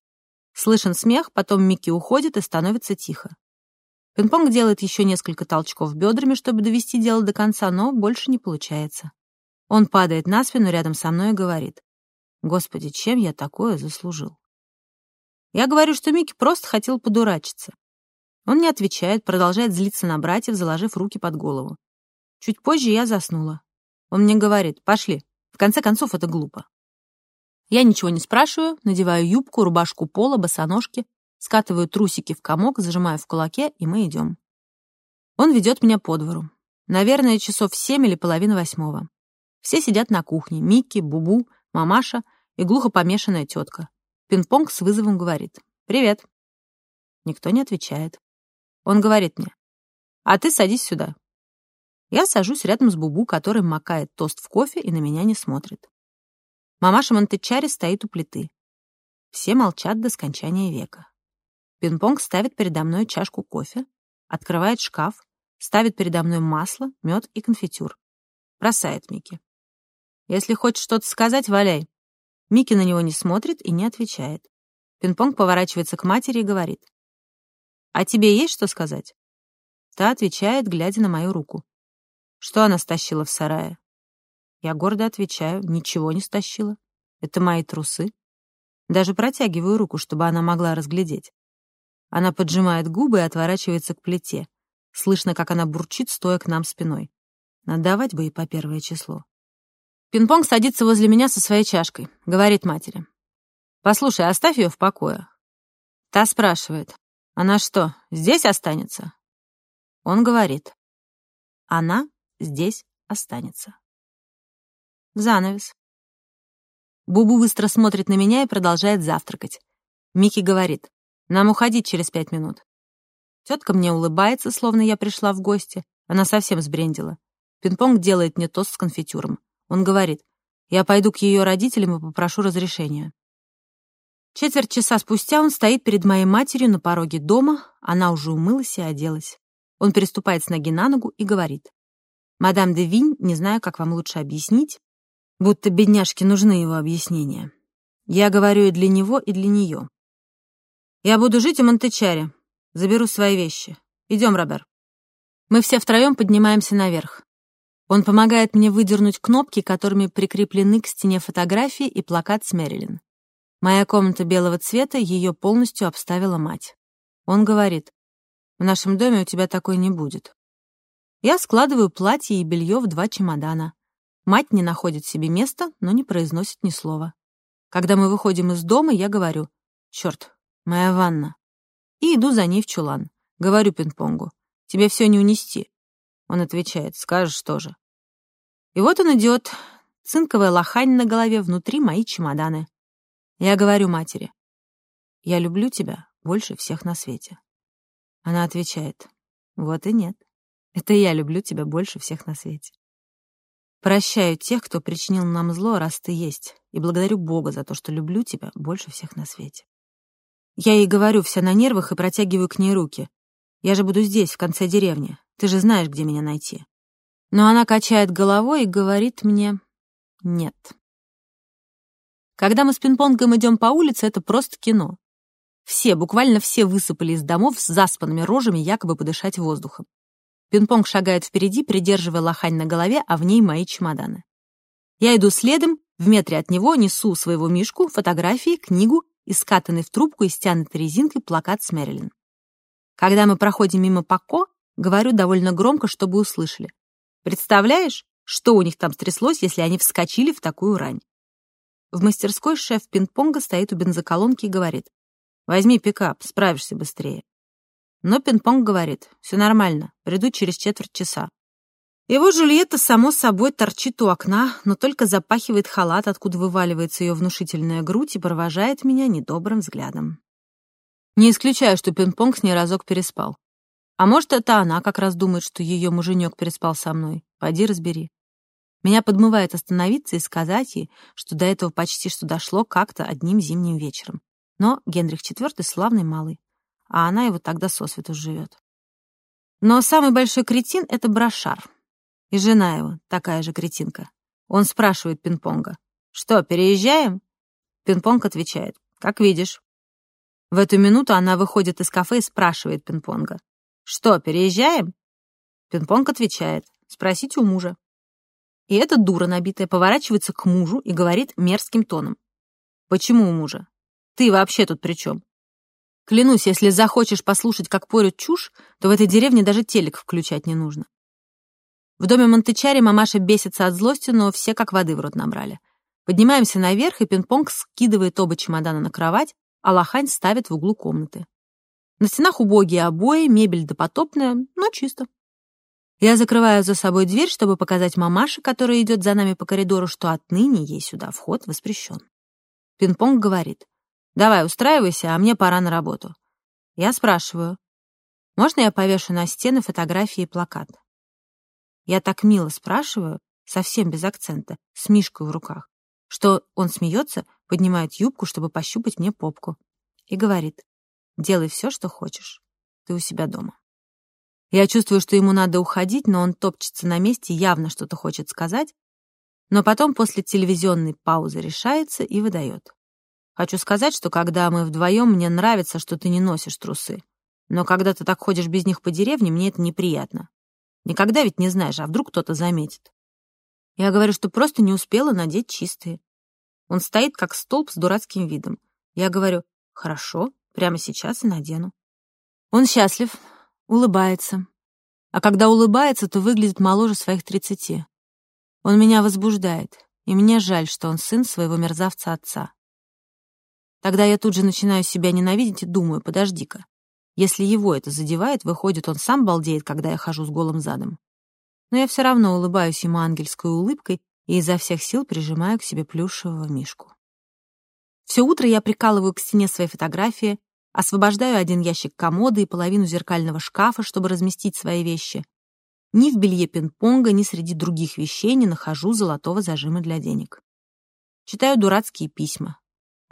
Слышен смех, потом Микки уходит и становится тихо. Пинг-понг делает еще несколько толчков бедрами, чтобы довести дело до конца, но больше не получается. Он падает на спину рядом со мной и говорит. «Господи, чем я такое заслужил?» Я говорю, что Микки просто хотел подурачиться. Он не отвечает, продолжает злиться на братьев, заложив руки под голову. Чуть позже я заснула. Он мне говорит, пошли. В конце концов, это глупо. Я ничего не спрашиваю, надеваю юбку, рубашку пола, босоножки, скатываю трусики в комок, зажимаю в кулаке, и мы идем. Он ведет меня по двору. Наверное, часов семь или половина восьмого. Все сидят на кухне. Микки, Бубу, мамаша и глухо помешанная тетка. Пинг-понг с вызовом говорит «Привет». Никто не отвечает. Он говорит мне «А ты садись сюда». Я сажусь рядом с Бубу, который макает тост в кофе и на меня не смотрит. Мамаша Монтечари стоит у плиты. Все молчат до скончания века. Пинг-понг ставит передо мной чашку кофе, открывает шкаф, ставит передо мной масло, мед и конфитюр. Бросает Микки. «Если хочешь что-то сказать, валяй». Микки на него не смотрит и не отвечает. Пинг-понг поворачивается к матери и говорит. «А тебе есть что сказать?» Та отвечает, глядя на мою руку. Что она стащила в сарае? Я гордо отвечаю, ничего не стащила. Это мои трусы. Даже протягиваю руку, чтобы она могла разглядеть. Она поджимает губы и отворачивается к плите. Слышно, как она бурчит, стоя к нам спиной. Надавать бы и по первое число. Пинг-понг садится возле меня со своей чашкой. Говорит матери. «Послушай, оставь ее в покое». Та спрашивает. «Она что, здесь останется?» Он говорит. «Она здесь останется. Занавес. Бубу быстро смотрит на меня и продолжает завтракать. Микки говорит, нам уходить через пять минут. Тетка мне улыбается, словно я пришла в гости. Она совсем сбрендила. Пинг-понг делает мне тост с конфитюром. Он говорит, я пойду к ее родителям и попрошу разрешения. Четверть часа спустя он стоит перед моей матерью на пороге дома, она уже умылась и оделась. Он переступает с ноги на ногу и говорит. Мадам де Винь, не знаю, как вам лучше объяснить, будто бедняжке нужны его объяснения. Я говорю и для него, и для нее. Я буду жить в Монтечаре. Заберу свои вещи. Идем, Робер. Мы все втроем поднимаемся наверх. Он помогает мне выдернуть кнопки, которыми прикреплены к стене фотографии и плакат с Мэрилин. Моя комната белого цвета, ее полностью обставила мать. Он говорит, в нашем доме у тебя такой не будет. Я складываю платье и белье в два чемодана. Мать не находит себе места, но не произносит ни слова. Когда мы выходим из дома, я говорю, «Черт, моя ванна». И иду за ней в чулан. Говорю пинг-понгу, «Тебе все не унести». Он отвечает, «Скажешь тоже». И вот он идет, цинковая лохань на голове, внутри мои чемоданы. Я говорю матери, «Я люблю тебя больше всех на свете». Она отвечает, «Вот и нет». Это я люблю тебя больше всех на свете. Прощаю тех, кто причинил нам зло, раз ты есть, и благодарю Бога за то, что люблю тебя больше всех на свете. Я ей говорю, вся на нервах, и протягиваю к ней руки. Я же буду здесь, в конце деревни. Ты же знаешь, где меня найти. Но она качает головой и говорит мне «нет». Когда мы с пинг-понгом идем по улице, это просто кино. Все, буквально все высыпали из домов с заспанными рожами, якобы подышать воздухом. Пинг-понг шагает впереди, придерживая лохань на голове, а в ней мои чемоданы. Я иду следом, в метре от него несу своего мишку, фотографии, книгу и скатанный в трубку и стянутый резинкой плакат с Мэрилин. Когда мы проходим мимо Пако, говорю довольно громко, чтобы услышали. Представляешь, что у них там стряслось, если они вскочили в такую рань? В мастерской шеф пинг-понга стоит у бензоколонки и говорит. «Возьми пикап, справишься быстрее». Но пинг-понг говорит, все нормально, приду через четверть часа. Его Джульетта, само собой, торчит у окна, но только запахивает халат, откуда вываливается ее внушительная грудь и провожает меня недобрым взглядом. Не исключаю, что пинг-понг с ней разок переспал. А может, это она как раз думает, что ее муженек переспал со мной. Пойди разбери. Меня подмывает остановиться и сказать ей, что до этого почти что дошло как-то одним зимним вечером. Но Генрих IV славный малый а она его тогда сосвету живет. Но самый большой кретин — это Брошар. И жена его, такая же кретинка. Он спрашивает пинг-понга. «Что, переезжаем?» Пинг-понг отвечает. «Как видишь». В эту минуту она выходит из кафе и спрашивает пинг-понга. «Что, переезжаем?» Пинг-понг отвечает. «Спросите у мужа». И эта дура набитая поворачивается к мужу и говорит мерзким тоном. «Почему у мужа? Ты вообще тут при чем? Клянусь, если захочешь послушать, как порют чушь, то в этой деревне даже телек включать не нужно. В доме Монтечари мамаша бесится от злости, но все как воды в рот набрали. Поднимаемся наверх, и пинг-понг скидывает оба чемодана на кровать, а лохань ставит в углу комнаты. На стенах убогие обои, мебель допотопная, но чисто. Я закрываю за собой дверь, чтобы показать мамаше, которая идет за нами по коридору, что отныне ей сюда вход воспрещен. Пинг-понг говорит. Давай, устраивайся, а мне пора на работу. Я спрашиваю, можно я повешу на стены фотографии и плакат? Я так мило спрашиваю, совсем без акцента, с мишкой в руках, что он смеется, поднимает юбку, чтобы пощупать мне попку, и говорит, делай все, что хочешь, ты у себя дома. Я чувствую, что ему надо уходить, но он топчется на месте, явно что-то хочет сказать, но потом после телевизионной паузы решается и выдает. Хочу сказать, что когда мы вдвоем, мне нравится, что ты не носишь трусы. Но когда ты так ходишь без них по деревне, мне это неприятно. Никогда ведь не знаешь, а вдруг кто-то заметит. Я говорю, что просто не успела надеть чистые. Он стоит как столб с дурацким видом. Я говорю, хорошо, прямо сейчас и надену. Он счастлив, улыбается. А когда улыбается, то выглядит моложе своих тридцати. Он меня возбуждает, и мне жаль, что он сын своего мерзавца отца. Тогда я тут же начинаю себя ненавидеть и думаю, подожди-ка. Если его это задевает, выходит, он сам балдеет, когда я хожу с голым задом. Но я все равно улыбаюсь ему ангельской улыбкой и изо всех сил прижимаю к себе плюшевого мишку. Все утро я прикалываю к стене свои фотографии, освобождаю один ящик комода и половину зеркального шкафа, чтобы разместить свои вещи. Ни в белье пинг-понга, ни среди других вещей не нахожу золотого зажима для денег. Читаю дурацкие письма,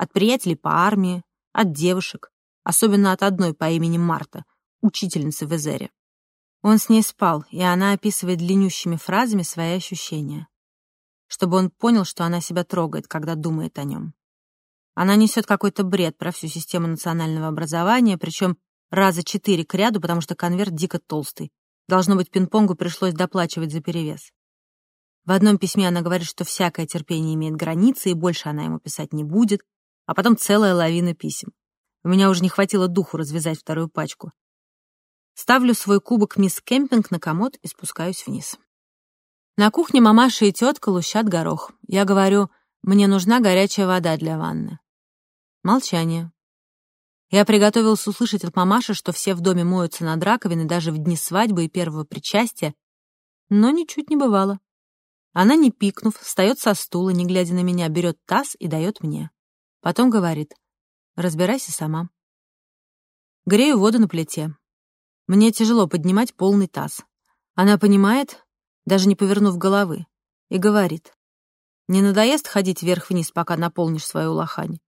от приятелей по армии, от девушек, особенно от одной по имени Марта, учительницы в Эзере. Он с ней спал, и она описывает длиннющими фразами свои ощущения, чтобы он понял, что она себя трогает, когда думает о нем. Она несет какой-то бред про всю систему национального образования, причем раза четыре к ряду, потому что конверт дико толстый. Должно быть, пинг-понгу пришлось доплачивать за перевес. В одном письме она говорит, что всякое терпение имеет границы, и больше она ему писать не будет, а потом целая лавина писем. У меня уже не хватило духу развязать вторую пачку. Ставлю свой кубок мисс Кемпинг на комод и спускаюсь вниз. На кухне мамаша и тетка лущат горох. Я говорю, мне нужна горячая вода для ванны. Молчание. Я приготовился услышать от мамаши, что все в доме моются над раковиной даже в дни свадьбы и первого причастия, но ничуть не бывало. Она, не пикнув, встает со стула, не глядя на меня, берет таз и дает мне. Потом говорит, разбирайся сама. Грею воду на плите. Мне тяжело поднимать полный таз. Она понимает, даже не повернув головы, и говорит, не надоест ходить вверх-вниз, пока наполнишь свою лохань.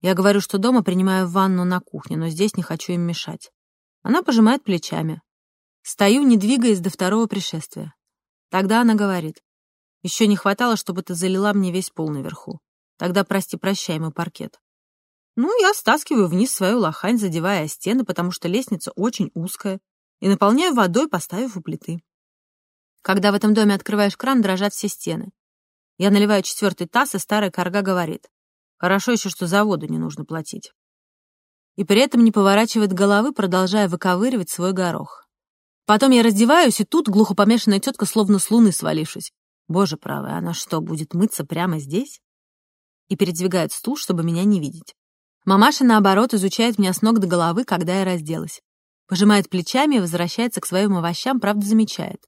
Я говорю, что дома принимаю ванну на кухне, но здесь не хочу им мешать. Она пожимает плечами. Стою, не двигаясь до второго пришествия. Тогда она говорит, еще не хватало, чтобы ты залила мне весь пол наверху. Тогда прости-прощай мой паркет. Ну, я стаскиваю вниз свою лохань, задевая стены, потому что лестница очень узкая, и наполняю водой, поставив у плиты. Когда в этом доме открываешь кран, дрожат все стены. Я наливаю четвертый таз, и старая корга говорит. Хорошо еще, что за воду не нужно платить. И при этом не поворачивает головы, продолжая выковыривать свой горох. Потом я раздеваюсь, и тут глухопомешанная тетка словно с луны свалившись. Боже правый, она что, будет мыться прямо здесь? И передвигает стул, чтобы меня не видеть. Мамаша, наоборот, изучает меня с ног до головы, когда я разделась. Пожимает плечами и возвращается к своим овощам, правда замечает.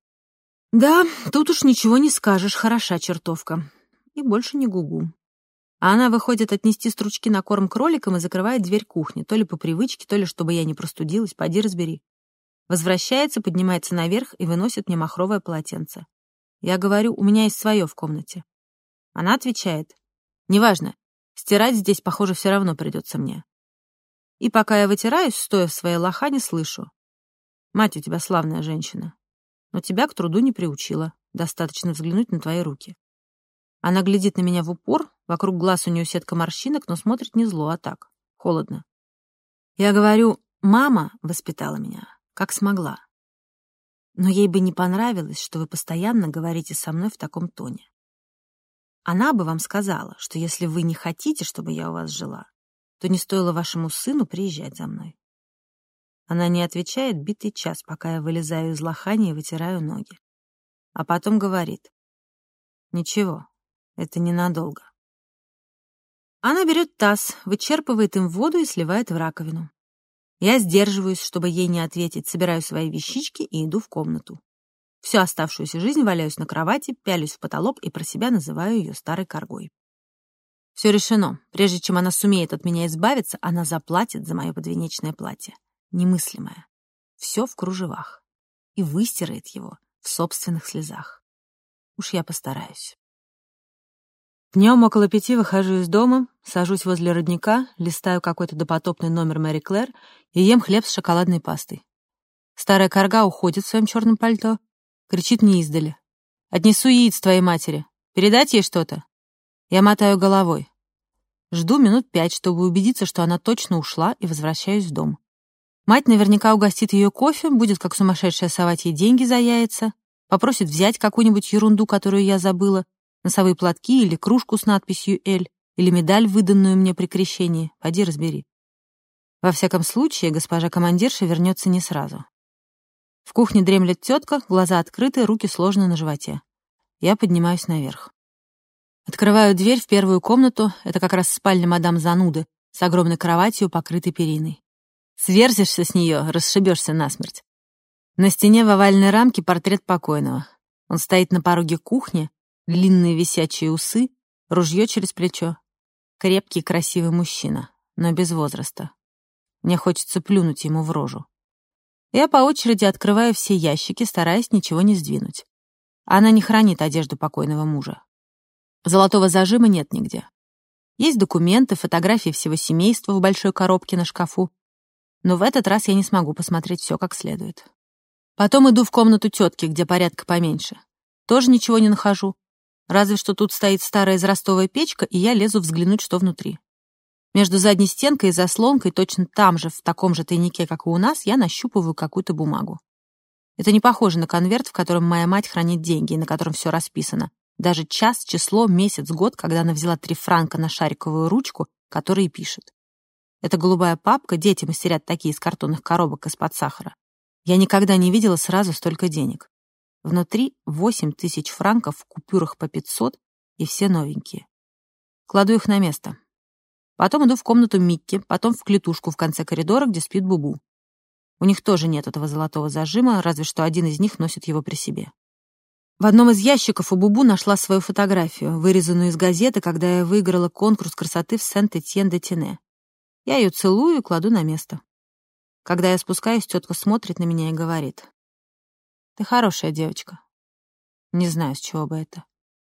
Да, тут уж ничего не скажешь, хороша чертовка. И больше не гугу. А она выходит отнести стручки на корм кроликам и закрывает дверь кухни, то ли по привычке, то ли чтобы я не простудилась, поди разбери. Возвращается, поднимается наверх и выносит мне махровое полотенце. Я говорю, у меня есть свое в комнате. Она отвечает, неважно, стирать здесь, похоже, все равно придется мне. И пока я вытираюсь, стоя в своей лохане, слышу. Мать у тебя славная женщина, но тебя к труду не приучила. Достаточно взглянуть на твои руки. Она глядит на меня в упор, вокруг глаз у нее сетка морщинок, но смотрит не зло, а так, холодно. Я говорю, мама воспитала меня, как смогла. Но ей бы не понравилось, что вы постоянно говорите со мной в таком тоне. Она бы вам сказала, что если вы не хотите, чтобы я у вас жила, то не стоило вашему сыну приезжать за мной. Она не отвечает битый час, пока я вылезаю из лохани и вытираю ноги. А потом говорит. Ничего, это ненадолго. Она берет таз, вычерпывает им воду и сливает в раковину. Я сдерживаюсь, чтобы ей не ответить, собираю свои вещички и иду в комнату. Всю оставшуюся жизнь валяюсь на кровати, пялюсь в потолок и про себя называю ее старой коргой. Все решено. Прежде чем она сумеет от меня избавиться, она заплатит за мое подвенечное платье. Немыслимое. Все в кружевах. И выстирает его в собственных слезах. Уж я постараюсь. Днем около пяти выхожу из дома, сажусь возле родника, листаю какой-то допотопный номер Мэри Клэр и ем хлеб с шоколадной пастой. Старая корга уходит в своем черном пальто, кричит мне издали. «Отнесу яиц твоей матери. Передать ей что-то?» Я мотаю головой. Жду минут пять, чтобы убедиться, что она точно ушла, и возвращаюсь в дом. Мать наверняка угостит ее кофе, будет как сумасшедшая совать ей деньги за яйца, попросит взять какую-нибудь ерунду, которую я забыла, носовые платки или кружку с надписью «Эль», или медаль, выданную мне при крещении. Пойди разбери. Во всяком случае, госпожа командирша вернется не сразу. В кухне дремлет тетка, глаза открыты, руки сложены на животе. Я поднимаюсь наверх. Открываю дверь в первую комнату, это как раз спальня мадам Зануды, с огромной кроватью, покрытой периной. Сверзишься с нее, расшибешься насмерть. На стене в овальной рамке портрет покойного. Он стоит на пороге кухни, длинные висячие усы, ружье через плечо. Крепкий, красивый мужчина, но без возраста. Мне хочется плюнуть ему в рожу. Я по очереди открываю все ящики, стараясь ничего не сдвинуть. Она не хранит одежду покойного мужа. Золотого зажима нет нигде. Есть документы, фотографии всего семейства в большой коробке на шкафу. Но в этот раз я не смогу посмотреть все как следует. Потом иду в комнату тетки, где порядка поменьше. Тоже ничего не нахожу. Разве что тут стоит старая израстовая печка, и я лезу взглянуть, что внутри. Между задней стенкой и заслонкой, точно там же, в таком же тайнике, как и у нас, я нащупываю какую-то бумагу. Это не похоже на конверт, в котором моя мать хранит деньги, и на котором все расписано. Даже час, число, месяц, год, когда она взяла три франка на шариковую ручку, которая пишет. Это голубая папка, дети мастерят такие из картонных коробок из-под сахара. Я никогда не видела сразу столько денег. Внутри 8 тысяч франков в купюрах по 500 и все новенькие. Кладу их на место. Потом иду в комнату Микки, потом в клетушку в конце коридора, где спит Бубу. У них тоже нет этого золотого зажима, разве что один из них носит его при себе. В одном из ящиков у Бубу нашла свою фотографию, вырезанную из газеты, когда я выиграла конкурс красоты в Сент-Этьен-де-Тене. Я ее целую и кладу на место. Когда я спускаюсь, тетка смотрит на меня и говорит. Ты хорошая девочка. Не знаю, с чего бы это.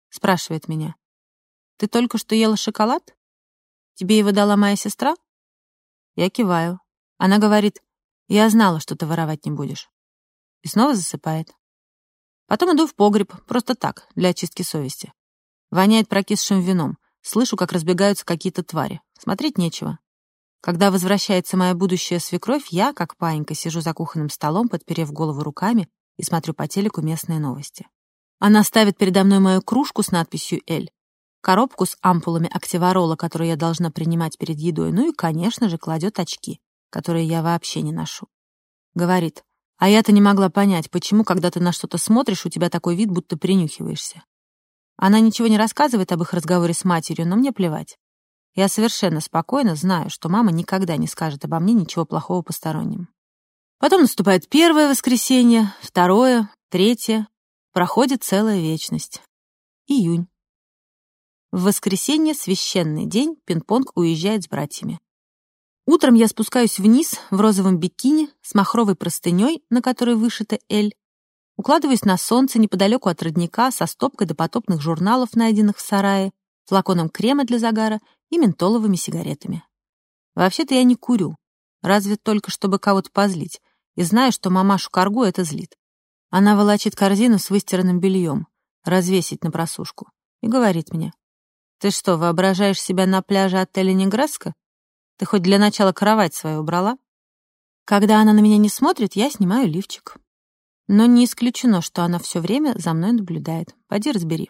Спрашивает меня. Ты только что ела шоколад? Тебе его дала моя сестра? Я киваю. Она говорит, я знала, что ты воровать не будешь. И снова засыпает. Потом иду в погреб, просто так, для очистки совести. Воняет прокисшим вином. Слышу, как разбегаются какие-то твари. Смотреть нечего. Когда возвращается моя будущая свекровь, я, как паинька, сижу за кухонным столом, подперев голову руками и смотрю по телеку местные новости. Она ставит передо мной мою кружку с надписью «Эль», коробку с ампулами активарола, которую я должна принимать перед едой, ну и, конечно же, кладет очки, которые я вообще не ношу. Говорит, а я-то не могла понять, почему, когда ты на что-то смотришь, у тебя такой вид, будто принюхиваешься. Она ничего не рассказывает об их разговоре с матерью, но мне плевать. Я совершенно спокойно знаю, что мама никогда не скажет обо мне ничего плохого посторонним. Потом наступает первое воскресенье, второе, третье. Проходит целая вечность. Июнь. В воскресенье, священный день, пинг-понг уезжает с братьями. Утром я спускаюсь вниз в розовом бикини с махровой простыней, на которой вышита «Эль». Укладываюсь на солнце неподалеку от родника со стопкой допотопных журналов, найденных в сарае, флаконом крема для загара и ментоловыми сигаретами. Вообще-то я не курю, разве только чтобы кого-то позлить, и знаю, что мамашу Каргу это злит. Она волочит корзину с выстиранным бельем, развесить на просушку, и говорит мне, «Ты что, воображаешь себя на пляже отеля Негреско? Ты хоть для начала кровать свою убрала?» Когда она на меня не смотрит, я снимаю лифчик. Но не исключено, что она все время за мной наблюдает. Пойди разбери.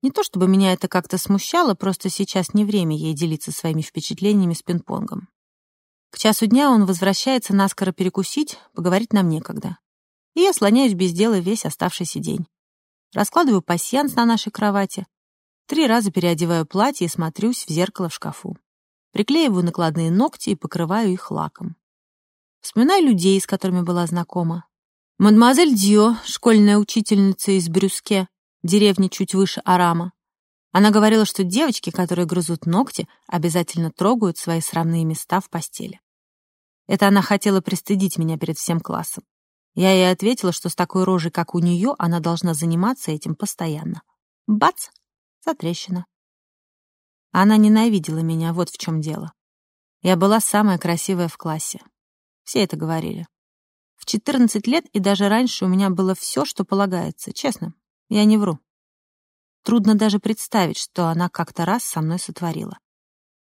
Не то чтобы меня это как-то смущало, просто сейчас не время ей делиться своими впечатлениями с пинг-понгом. К часу дня он возвращается наскоро перекусить, поговорить нам некогда. И я слоняюсь без дела весь оставшийся день. Раскладываю пасьянс на нашей кровати, три раза переодеваю платье и смотрюсь в зеркало в шкафу. Приклеиваю накладные ногти и покрываю их лаком. Вспоминаю людей, с которыми была знакома. Мадемуазель Дьо, школьная учительница из Брюске, деревни чуть выше Арама. Она говорила, что девочки, которые грызут ногти, обязательно трогают свои срамные места в постели. Это она хотела пристыдить меня перед всем классом. Я ей ответила, что с такой рожей, как у нее, она должна заниматься этим постоянно. Бац! Затрещина. Она ненавидела меня, вот в чем дело. Я была самая красивая в классе. Все это говорили. В 14 лет и даже раньше у меня было все, что полагается, честно. Я не вру. Трудно даже представить, что она как-то раз со мной сотворила.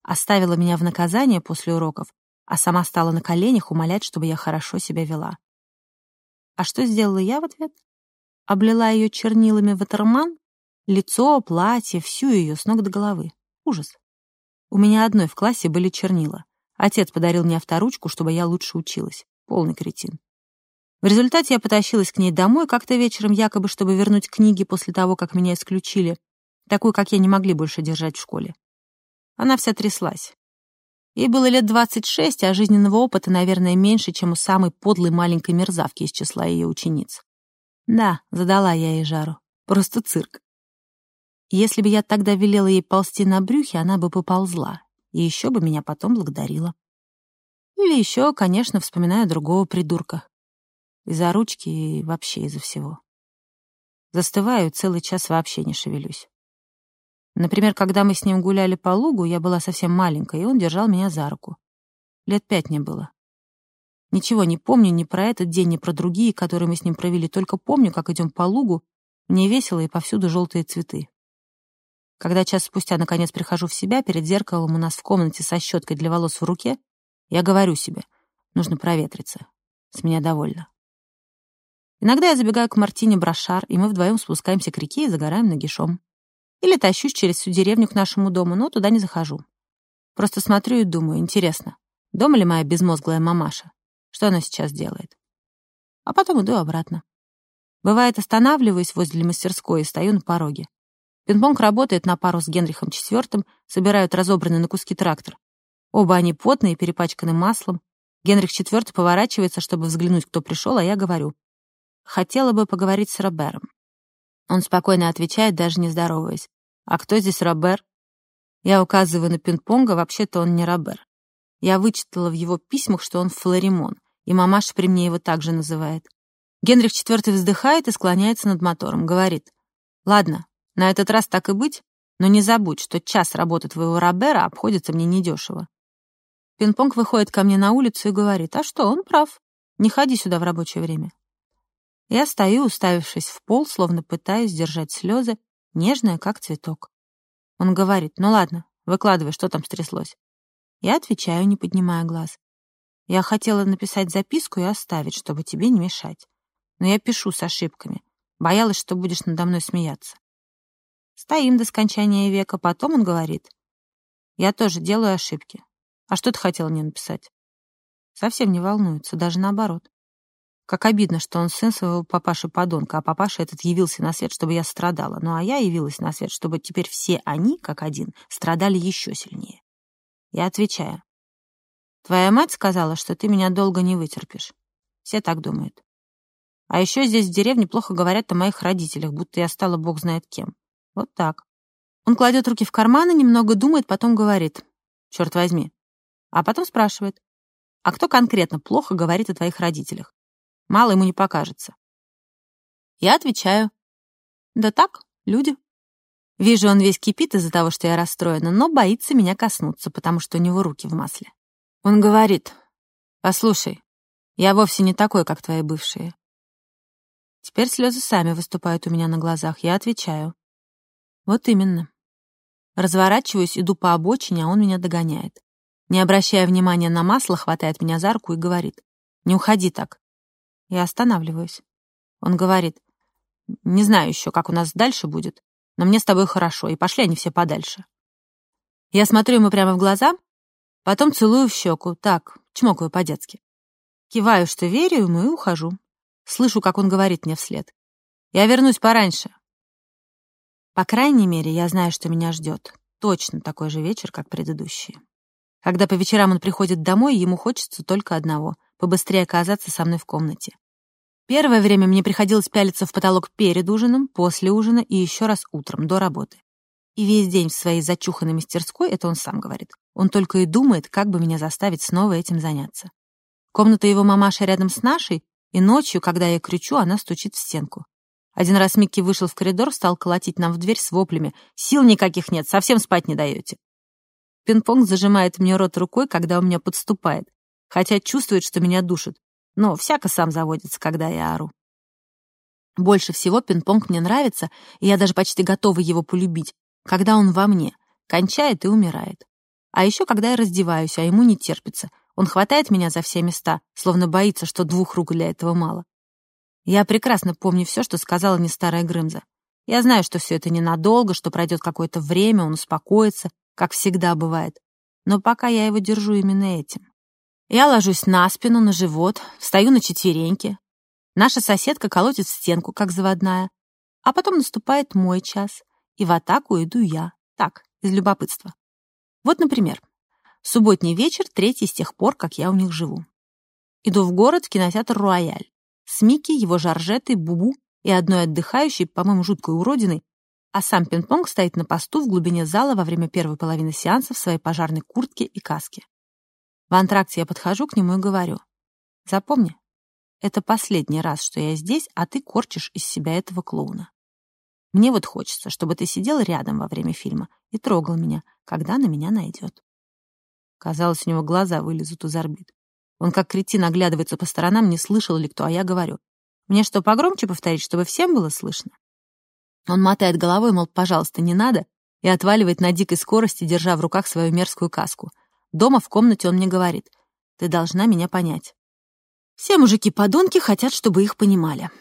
Оставила меня в наказание после уроков, а сама стала на коленях умолять, чтобы я хорошо себя вела. А что сделала я в ответ? Облила ее чернилами ватерман, лицо, платье, всю ее с ног до головы. Ужас. У меня одной в классе были чернила. Отец подарил мне авторучку, чтобы я лучше училась. Полный кретин. В результате я потащилась к ней домой как-то вечером, якобы, чтобы вернуть книги после того, как меня исключили, такую, как я, не могли больше держать в школе. Она вся тряслась. Ей было лет 26, а жизненного опыта, наверное, меньше, чем у самой подлой маленькой мерзавки из числа ее учениц. Да, задала я ей жару. Просто цирк. Если бы я тогда велела ей ползти на брюхе, она бы поползла, и еще бы меня потом благодарила. Или еще, конечно, вспоминая другого придурка, из-за ручки и вообще из-за всего. Застываю, целый час вообще не шевелюсь. Например, когда мы с ним гуляли по лугу, я была совсем маленькая, и он держал меня за руку. Лет пять мне было. Ничего не помню ни про этот день, ни про другие, которые мы с ним провели, только помню, как идем по лугу, мне весело и повсюду желтые цветы. Когда час спустя наконец прихожу в себя, перед зеркалом у нас в комнате со щеткой для волос в руке, я говорю себе, нужно проветриться. С меня довольно. Иногда я забегаю к Мартине Брошар, и мы вдвоем спускаемся к реке и загораем нагишом. Или тащусь через всю деревню к нашему дому, но туда не захожу. Просто смотрю и думаю, интересно, дома ли моя безмозглая мамаша? Что она сейчас делает? А потом иду обратно. Бывает, останавливаюсь возле мастерской и стою на пороге. Пинг-понг работает на пару с Генрихом IV, собирают разобранный на куски трактор. Оба они потные, перепачканы маслом. Генрих IV поворачивается, чтобы взглянуть, кто пришел, а я говорю. Хотела бы поговорить с Робером. Он спокойно отвечает, даже не здороваясь. «А кто здесь Робер?» Я указываю на пинг-понга, вообще-то он не Робер. Я вычитала в его письмах, что он Флоримон, и мамаша при мне его также называет. Генрих IV вздыхает и склоняется над мотором, говорит. «Ладно, на этот раз так и быть, но не забудь, что час работы твоего Робера обходится мне недешево». Пинг-понг выходит ко мне на улицу и говорит, «А что, он прав. Не ходи сюда в рабочее время». Я стою, уставившись в пол, словно пытаюсь сдержать слезы, нежная, как цветок. Он говорит, ну ладно, выкладывай, что там стряслось. Я отвечаю, не поднимая глаз. Я хотела написать записку и оставить, чтобы тебе не мешать. Но я пишу с ошибками. Боялась, что будешь надо мной смеяться. Стоим до скончания века, потом он говорит. Я тоже делаю ошибки. А что ты хотела мне написать? Совсем не волнуется, даже наоборот. Как обидно, что он сын своего папаши-подонка, а папаша этот явился на свет, чтобы я страдала. Ну а я явилась на свет, чтобы теперь все они, как один, страдали еще сильнее. Я отвечаю. Твоя мать сказала, что ты меня долго не вытерпишь. Все так думают. А еще здесь в деревне плохо говорят о моих родителях, будто я стала бог знает кем. Вот так. Он кладет руки в карманы, немного думает, потом говорит. Черт возьми. А потом спрашивает. А кто конкретно плохо говорит о твоих родителях? Мало ему не покажется. Я отвечаю. Да так, люди. Вижу, он весь кипит из-за того, что я расстроена, но боится меня коснуться, потому что у него руки в масле. Он говорит, «Послушай, я вовсе не такой, как твои бывшие». Теперь слезы сами выступают у меня на глазах. Я отвечаю, «Вот именно». Разворачиваюсь, иду по обочине, а он меня догоняет. Не обращая внимания на масло, хватает меня за руку и говорит, «Не уходи так». Я останавливаюсь. Он говорит, «Не знаю еще, как у нас дальше будет, но мне с тобой хорошо, и пошли они все подальше». Я смотрю ему прямо в глаза, Потом целую в щеку, так, чмокаю по-детски. Киваю, что верю ему, и ухожу. Слышу, как он говорит мне вслед. «Я вернусь пораньше». По крайней мере, я знаю, что меня ждет. Точно такой же вечер, как предыдущие. Когда по вечерам он приходит домой, ему хочется только одного — побыстрее оказаться со мной в комнате. Первое время мне приходилось пялиться в потолок перед ужином, после ужина и еще раз утром, до работы. И весь день в своей зачуханной мастерской, это он сам говорит, он только и думает, как бы меня заставить снова этим заняться. Комната его мамаши рядом с нашей, и ночью, когда я кричу, она стучит в стенку. Один раз Микки вышел в коридор, стал колотить нам в дверь с воплями. «Сил никаких нет, совсем спать не даете». Пинг-понг зажимает мне рот рукой, когда у меня подступает, хотя чувствует, что меня душит, но всяко сам заводится, когда я ору. Больше всего пинг-понг мне нравится, и я даже почти готова его полюбить, когда он во мне, кончает и умирает. А еще, когда я раздеваюсь, а ему не терпится. Он хватает меня за все места, словно боится, что двух рук для этого мало. Я прекрасно помню все, что сказала мне старая Грымза. Я знаю, что все это ненадолго, что пройдет какое-то время, он успокоится, как всегда бывает. Но пока я его держу именно этим. Я ложусь на спину, на живот, встаю на четвереньки. Наша соседка колотит стенку, как заводная. А потом наступает мой час и в атаку иду я. Так, из любопытства. Вот, например, субботний вечер, третий с тех пор, как я у них живу. Иду в город в кинотеатр «Рояль». С Микки, его Жоржетой, Бубу и одной отдыхающей, по-моему, жуткой уродиной, а сам пинг-понг стоит на посту в глубине зала во время первой половины сеанса в своей пожарной куртке и каске. В антракте я подхожу к нему и говорю. «Запомни, это последний раз, что я здесь, а ты корчишь из себя этого клоуна. Мне вот хочется, чтобы ты сидел рядом во время фильма и трогал меня, когда на меня найдет. Казалось, у него глаза вылезут из орбит. Он как кретин оглядывается по сторонам, не слышал ли кто, а я говорю. Мне что, погромче повторить, чтобы всем было слышно? Он мотает головой, мол, пожалуйста, не надо, и отваливает на дикой скорости, держа в руках свою мерзкую каску. Дома в комнате он мне говорит. Ты должна меня понять. Все мужики-подонки хотят, чтобы их понимали.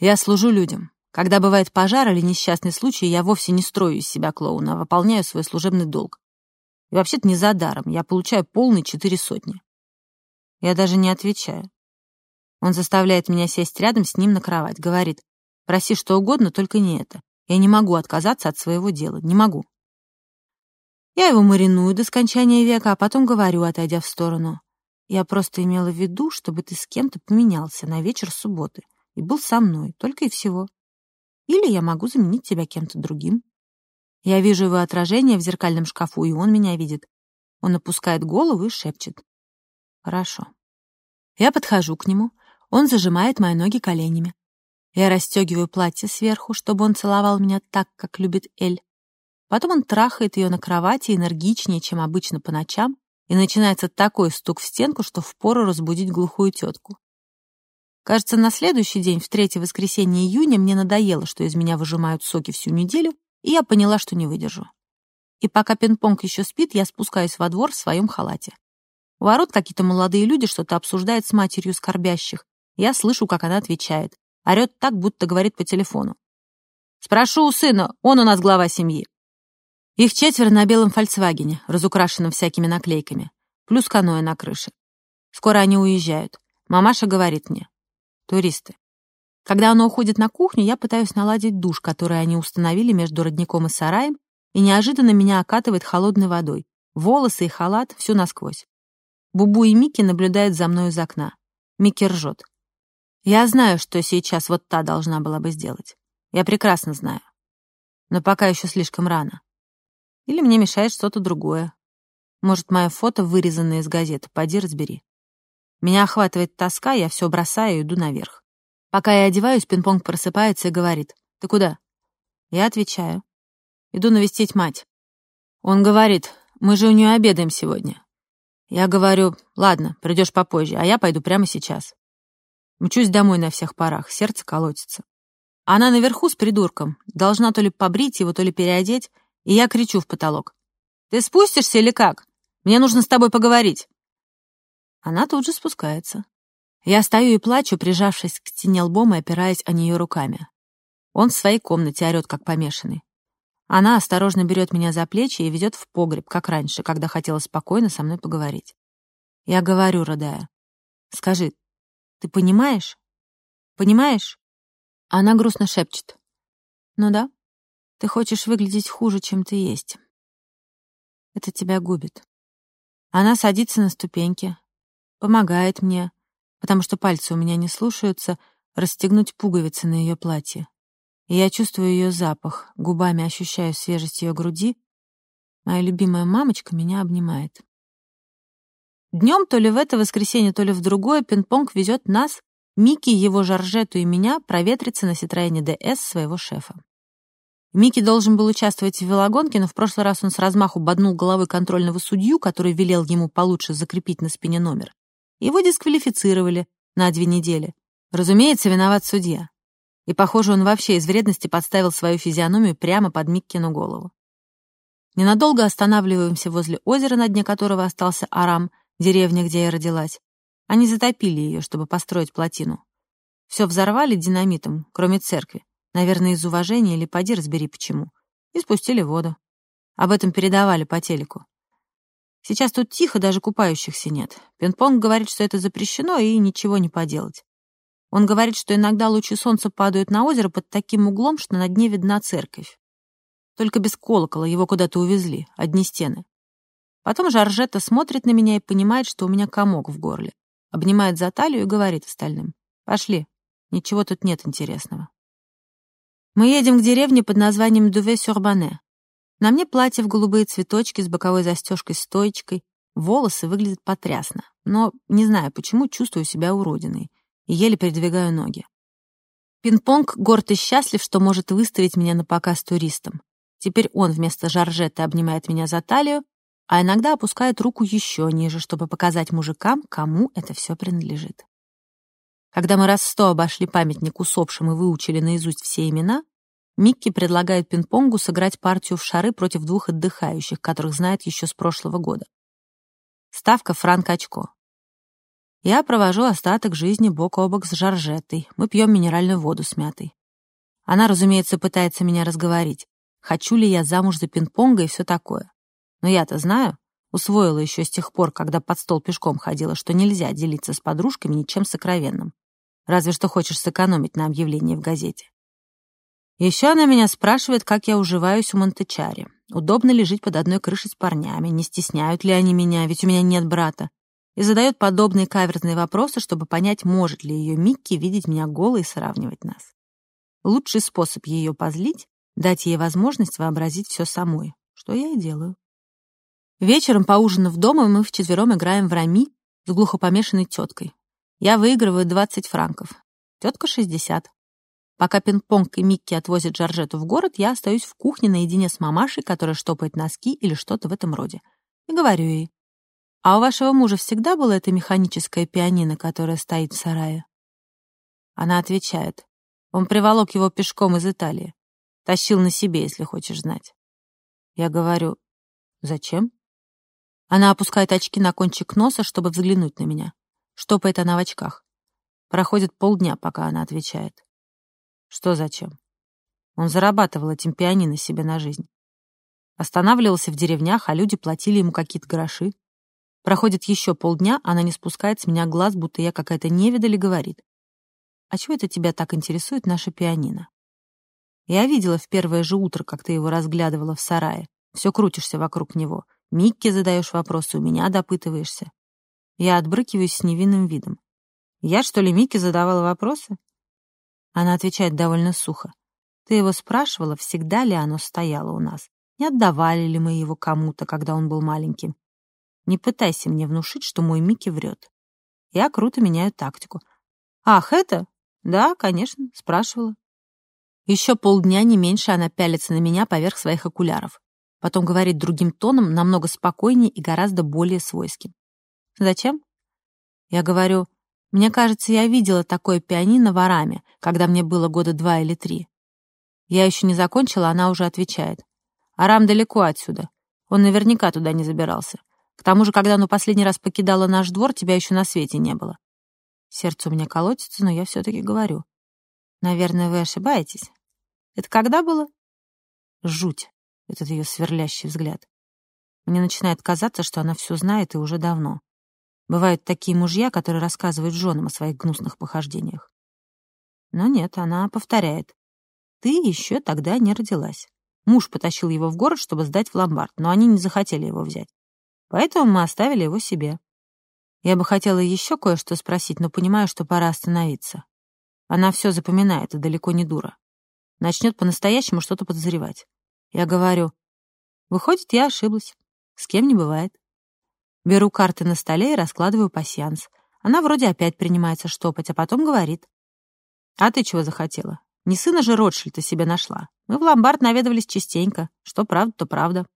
Я служу людям. Когда бывает пожар или несчастный случай, я вовсе не строю из себя клоуна, а выполняю свой служебный долг. И вообще-то не за даром, я получаю полные четыре сотни. Я даже не отвечаю. Он заставляет меня сесть рядом с ним на кровать, говорит, проси что угодно, только не это. Я не могу отказаться от своего дела, не могу. Я его мариную до скончания века, а потом говорю, отойдя в сторону. Я просто имела в виду, чтобы ты с кем-то поменялся на вечер субботы и был со мной, только и всего. Или я могу заменить тебя кем-то другим. Я вижу его отражение в зеркальном шкафу, и он меня видит. Он опускает голову и шепчет. Хорошо. Я подхожу к нему. Он зажимает мои ноги коленями. Я расстегиваю платье сверху, чтобы он целовал меня так, как любит Эль. Потом он трахает ее на кровати энергичнее, чем обычно по ночам, и начинается такой стук в стенку, что впору разбудить глухую тетку. Кажется, на следующий день, в третье воскресенье июня, мне надоело, что из меня выжимают соки всю неделю, и я поняла, что не выдержу. И пока пинг-понг еще спит, я спускаюсь во двор в своем халате. У ворот какие-то молодые люди что-то обсуждают с матерью скорбящих. Я слышу, как она отвечает. Орет так, будто говорит по телефону. «Спрошу у сына, он у нас глава семьи». Их четверо на белом «Фольксвагене», разукрашенном всякими наклейками, плюс каноэ на крыше. Скоро они уезжают. Мамаша говорит мне. Туристы. Когда она уходит на кухню, я пытаюсь наладить душ, который они установили между родником и сараем, и неожиданно меня окатывает холодной водой. Волосы и халат — все насквозь. Бубу и Микки наблюдают за мной из окна. Микки ржет. Я знаю, что сейчас вот та должна была бы сделать. Я прекрасно знаю. Но пока еще слишком рано. Или мне мешает что-то другое. Может, мое фото, вырезанное из газеты, поди разбери. Меня охватывает тоска, я все бросаю и иду наверх. Пока я одеваюсь, пинг-понг просыпается и говорит. «Ты куда?» Я отвечаю. «Иду навестить мать». Он говорит, «Мы же у нее обедаем сегодня». Я говорю, «Ладно, придешь попозже, а я пойду прямо сейчас». Мчусь домой на всех парах, сердце колотится. Она наверху с придурком, должна то ли побрить его, то ли переодеть, и я кричу в потолок. «Ты спустишься или как? Мне нужно с тобой поговорить». Она тут же спускается. Я стою и плачу, прижавшись к стене лбом и опираясь о нее руками. Он в своей комнате орёт, как помешанный. Она осторожно берет меня за плечи и ведет в погреб, как раньше, когда хотела спокойно со мной поговорить. Я говорю, рыдая. «Скажи, ты понимаешь? Понимаешь?» Она грустно шепчет. «Ну да, ты хочешь выглядеть хуже, чем ты есть. Это тебя губит». Она садится на ступеньки, помогает мне, потому что пальцы у меня не слушаются, расстегнуть пуговицы на ее платье. И я чувствую ее запах, губами ощущаю свежесть ее груди. Моя любимая мамочка меня обнимает. Днем то ли в это воскресенье, то ли в другое пинг-понг везет нас, Микки, его Жоржету и меня проветриться на Ситроене ДС своего шефа. Микки должен был участвовать в велогонке, но в прошлый раз он с размаху боднул головой контрольного судью, который велел ему получше закрепить на спине номер. Его дисквалифицировали на две недели. Разумеется, виноват судья. И, похоже, он вообще из вредности подставил свою физиономию прямо под Миккину голову. Ненадолго останавливаемся возле озера, на дне которого остался Арам, деревня, где я родилась. Они затопили ее, чтобы построить плотину. Все взорвали динамитом, кроме церкви. Наверное, из уважения или поди разбери почему. И спустили воду. Об этом передавали по телеку. Сейчас тут тихо, даже купающихся нет. Пинг-понг говорит, что это запрещено, и ничего не поделать. Он говорит, что иногда лучи солнца падают на озеро под таким углом, что на дне видна церковь. Только без колокола его куда-то увезли, одни стены. Потом Жоржетта смотрит на меня и понимает, что у меня комок в горле. Обнимает за талию и говорит остальным. «Пошли, ничего тут нет интересного». Мы едем к деревне под названием Дуве-Сюрбане. На мне платье в голубые цветочки с боковой застежкой-стоечкой. Волосы выглядят потрясно, но не знаю почему чувствую себя уродиной и еле передвигаю ноги. Пинг-понг горд и счастлив, что может выставить меня на показ туристам. Теперь он вместо Жоржетты обнимает меня за талию, а иногда опускает руку еще ниже, чтобы показать мужикам, кому это все принадлежит. Когда мы раз сто обошли памятник усопшим и выучили наизусть все имена, Микки предлагает пинг-понгу сыграть партию в шары против двух отдыхающих, которых знает еще с прошлого года. Ставка франк очко. Я провожу остаток жизни бок о бок с Жоржеттой. Мы пьем минеральную воду с мятой. Она, разумеется, пытается меня разговорить. Хочу ли я замуж за пинг-понга и все такое. Но я-то знаю, усвоила еще с тех пор, когда под стол пешком ходила, что нельзя делиться с подружками ничем сокровенным. Разве что хочешь сэкономить на объявлении в газете. Еще она меня спрашивает, как я уживаюсь у Монтечари. Удобно ли жить под одной крышей с парнями, не стесняют ли они меня, ведь у меня нет брата. И задает подобные каверзные вопросы, чтобы понять, может ли ее Микки видеть меня голой и сравнивать нас. Лучший способ ее позлить — дать ей возможность вообразить все самой, что я и делаю. Вечером, поужинав дома, мы вчетвером играем в рами с глухопомешанной теткой. Я выигрываю 20 франков, тетка — 60. Пока пинг-понг и Микки отвозят Джорджету в город, я остаюсь в кухне наедине с мамашей, которая штопает носки или что-то в этом роде. И говорю ей, «А у вашего мужа всегда было это механическое пианино, которое стоит в сарае?» Она отвечает, «Он приволок его пешком из Италии. Тащил на себе, если хочешь знать». Я говорю, Зачем? Она опускает очки на кончик носа, чтобы взглянуть на меня. Штопает она в очках. Проходит полдня, пока она отвечает. Что зачем? Он зарабатывал этим пианино себе на жизнь. Останавливался в деревнях, а люди платили ему какие-то гроши. Проходит еще полдня, она не спускает с меня глаз, будто я какая-то невидаль и говорит. «А чего это тебя так интересует наше пианино?» Я видела в первое же утро, как ты его разглядывала в сарае. Все крутишься вокруг него. Микки задаешь вопросы, у меня допытываешься. Я отбрыкиваюсь с невинным видом. Я, что ли, Микки задавала вопросы? Она отвечает довольно сухо. Ты его спрашивала, всегда ли оно стояло у нас? Не отдавали ли мы его кому-то, когда он был маленьким? Не пытайся мне внушить, что мой Микки врет. Я круто меняю тактику. Ах, это? Да, конечно, спрашивала. Еще полдня, не меньше, она пялится на меня поверх своих окуляров. Потом говорит другим тоном, намного спокойнее и гораздо более свойским. Зачем? Я говорю, мне кажется, я видела такое пианино в Араме, когда мне было года два или три. Я еще не закончила, она уже отвечает. Арам далеко отсюда. Он наверняка туда не забирался. К тому же, когда оно последний раз покидало наш двор, тебя еще на свете не было. Сердце у меня колотится, но я все-таки говорю. Наверное, вы ошибаетесь. Это когда было? Жуть, этот ее сверлящий взгляд. Мне начинает казаться, что она все знает и уже давно. Бывают такие мужья, которые рассказывают женам о своих гнусных похождениях. Но нет, она повторяет. Ты еще тогда не родилась. Муж потащил его в город, чтобы сдать в ломбард, но они не захотели его взять. Поэтому мы оставили его себе. Я бы хотела еще кое-что спросить, но понимаю, что пора остановиться. Она все запоминает и далеко не дура. Начнет по-настоящему что-то подозревать. Я говорю, выходит, я ошиблась. С кем не бывает. Беру карты на столе и раскладываю пасьянс. Она вроде опять принимается штопать, а потом говорит. «А ты чего захотела? Не сына же Ротшильда себе нашла. Мы в ломбард наведывались частенько. Что правда, то правда».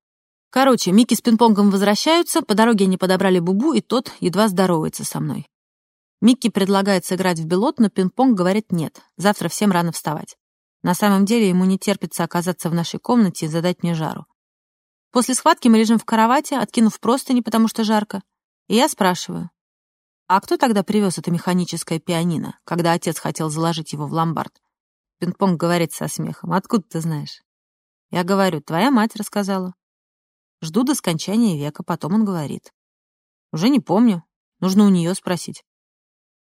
Короче, Микки с пинг-понгом возвращаются, по дороге они подобрали Бубу, и тот едва здоровается со мной. Микки предлагает сыграть в белот, но пинг-понг говорит нет, завтра всем рано вставать. На самом деле ему не терпится оказаться в нашей комнате и задать мне жару. После схватки мы лежим в кровати, откинув простыни, потому что жарко. И я спрашиваю, а кто тогда привез это механическое пианино, когда отец хотел заложить его в ломбард? Пинг-понг говорит со смехом. Откуда ты знаешь? Я говорю, твоя мать рассказала. Жду до скончания века, потом он говорит. Уже не помню. Нужно у нее спросить.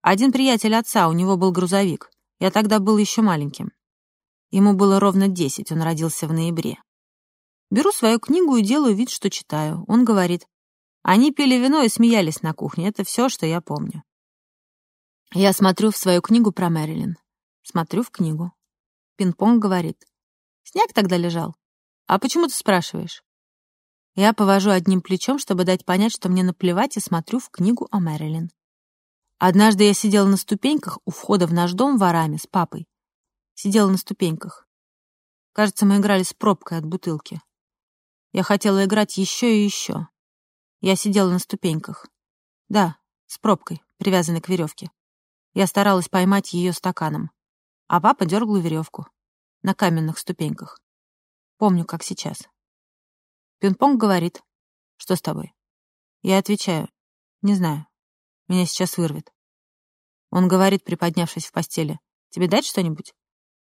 Один приятель отца, у него был грузовик. Я тогда был еще маленьким. Ему было ровно десять, он родился в ноябре. Беру свою книгу и делаю вид, что читаю. Он говорит, они пили вино и смеялись на кухне. Это все, что я помню. Я смотрю в свою книгу про Мэрилин. Смотрю в книгу. Пинг-понг говорит, снег тогда лежал. А почему ты спрашиваешь? Я повожу одним плечом, чтобы дать понять, что мне наплевать, и смотрю в книгу о Мэрилин. Однажды я сидела на ступеньках у входа в наш дом в Араме с папой. Сидела на ступеньках. Кажется, мы играли с пробкой от бутылки. Я хотела играть еще и еще. Я сидела на ступеньках. Да, с пробкой, привязанной к веревке. Я старалась поймать ее стаканом. А папа дергал веревку. На каменных ступеньках. Помню, как сейчас. Пинг-понг говорит. Что с тобой? Я отвечаю. Не знаю. Меня сейчас вырвет. Он говорит, приподнявшись в постели. Тебе дать что-нибудь?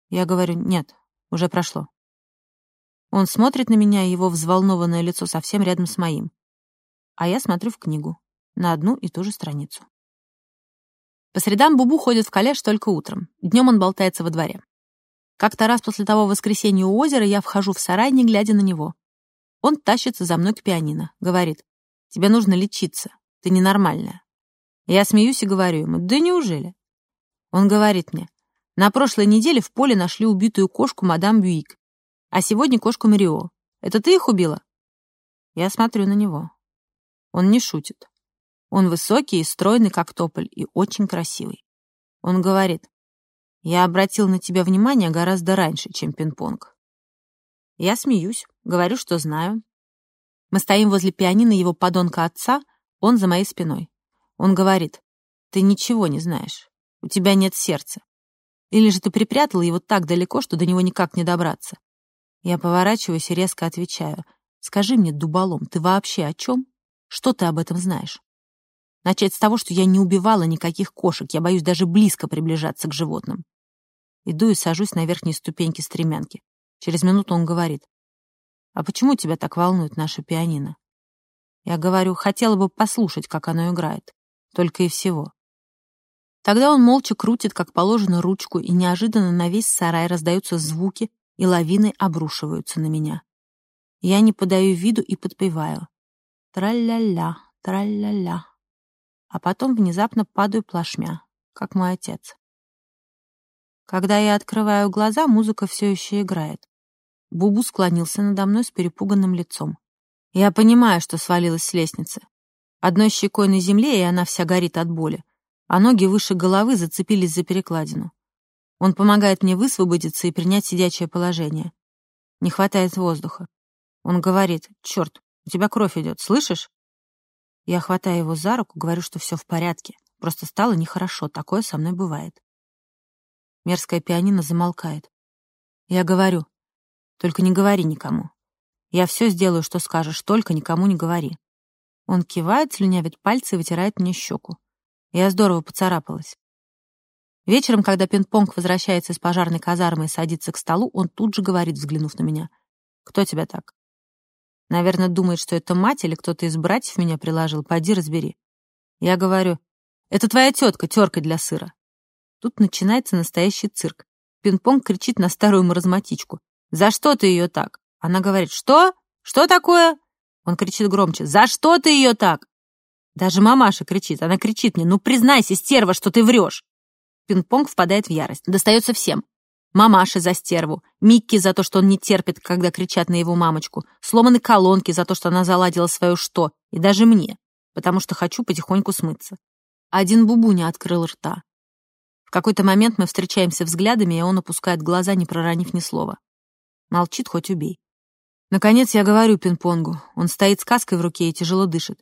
Я говорю, нет, уже прошло. Он смотрит на меня, его взволнованное лицо совсем рядом с моим. А я смотрю в книгу, на одну и ту же страницу. По средам Бубу ходит в коллеж только утром. Днем он болтается во дворе. Как-то раз после того воскресенья у озера я вхожу в сарай, не глядя на него. Он тащится за мной к пианино. Говорит, тебе нужно лечиться, ты ненормальная. Я смеюсь и говорю ему, да неужели? Он говорит мне, на прошлой неделе в поле нашли убитую кошку мадам Бюик. А сегодня кошку Марио. Это ты их убила?» Я смотрю на него. Он не шутит. Он высокий и стройный, как тополь, и очень красивый. Он говорит, «Я обратил на тебя внимание гораздо раньше, чем пинг-понг». Я смеюсь, говорю, что знаю. Мы стоим возле пианино его подонка отца, он за моей спиной. Он говорит, «Ты ничего не знаешь. У тебя нет сердца. Или же ты припрятал его так далеко, что до него никак не добраться. Я поворачиваюсь и резко отвечаю. Скажи мне, дуболом, ты вообще о чем? Что ты об этом знаешь? Начать с того, что я не убивала никаких кошек, я боюсь даже близко приближаться к животным. Иду и сажусь на верхней ступеньке стремянки. Через минуту он говорит. «А почему тебя так волнует наша пианино?» Я говорю, хотела бы послушать, как оно играет. Только и всего. Тогда он молча крутит, как положено, ручку, и неожиданно на весь сарай раздаются звуки, и лавины обрушиваются на меня. Я не подаю виду и подпеваю. Тра-ля-ля, тра-ля-ля. А потом внезапно падаю плашмя, как мой отец. Когда я открываю глаза, музыка все еще играет. Бубу склонился надо мной с перепуганным лицом. Я понимаю, что свалилась с лестницы. Одной щекой на земле, и она вся горит от боли, а ноги выше головы зацепились за перекладину. Он помогает мне высвободиться и принять сидячее положение. Не хватает воздуха. Он говорит, «Черт, у тебя кровь идет, слышишь?» Я хватаю его за руку, говорю, что все в порядке. Просто стало нехорошо, такое со мной бывает. Мерзкая пианино замолкает. Я говорю, только не говори никому. Я все сделаю, что скажешь, только никому не говори. Он кивает, слюнявит пальцы и вытирает мне щеку. Я здорово поцарапалась. Вечером, когда пинг-понг возвращается из пожарной казармы и садится к столу, он тут же говорит, взглянув на меня. «Кто тебя так?» Наверное, думает, что это мать или кто-то из братьев меня приложил. Пойди разбери. Я говорю, это твоя тетка, терка для сыра. Тут начинается настоящий цирк. Пинг-понг кричит на старую маразматичку. «За что ты ее так?» Она говорит, «Что? Что такое?» Он кричит громче, «За что ты ее так?» Даже мамаша кричит. Она кричит мне, «Ну признайся, стерва, что ты врешь!» Пинг-понг впадает в ярость. Достается всем. Мамаше за стерву, Микки за то, что он не терпит, когда кричат на его мамочку, сломаны колонки за то, что она заладила свое что, и даже мне, потому что хочу потихоньку смыться. Один Бубу не открыл рта какой-то момент мы встречаемся взглядами, и он опускает глаза, не проронив ни слова. Молчит, хоть убей. Наконец я говорю пинг-понгу. Он стоит с каской в руке и тяжело дышит.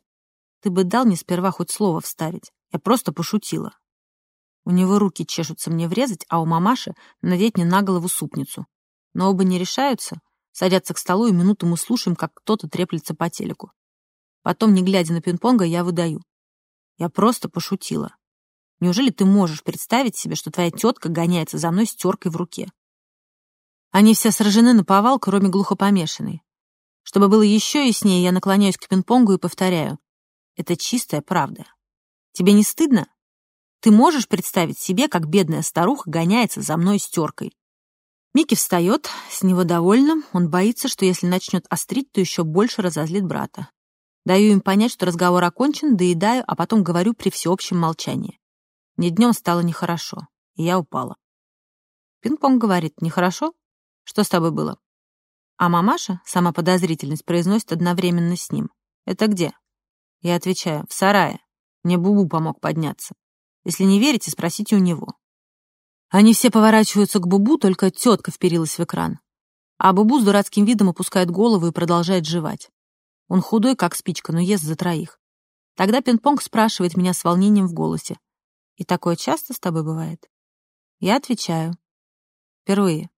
Ты бы дал мне сперва хоть слово вставить. Я просто пошутила. У него руки чешутся мне врезать, а у мамаши надеть мне на голову супницу. Но оба не решаются, садятся к столу, и минуту мы слушаем, как кто-то треплется по телеку. Потом, не глядя на пинг-понга, я выдаю. Я просто пошутила. Неужели ты можешь представить себе, что твоя тетка гоняется за мной с теркой в руке? Они все сражены на повал, кроме глухопомешанной. Чтобы было еще яснее, я наклоняюсь к пинг-понгу и повторяю. Это чистая правда. Тебе не стыдно? Ты можешь представить себе, как бедная старуха гоняется за мной с теркой? Микки встает, с него довольным, он боится, что если начнет острить, то еще больше разозлит брата. Даю им понять, что разговор окончен, доедаю, а потом говорю при всеобщем молчании. Мне днем стало нехорошо, и я упала. Пинг-понг говорит, нехорошо? Что с тобой было? А мамаша, сама подозрительность, произносит одновременно с ним. Это где? Я отвечаю, в сарае. Мне Бубу помог подняться. Если не верите, спросите у него. Они все поворачиваются к Бубу, только тетка вперилась в экран. А Бубу с дурацким видом опускает голову и продолжает жевать. Он худой, как спичка, но ест за троих. Тогда пинг-понг спрашивает меня с волнением в голосе. И такое часто с тобой бывает? Я отвечаю. Впервые.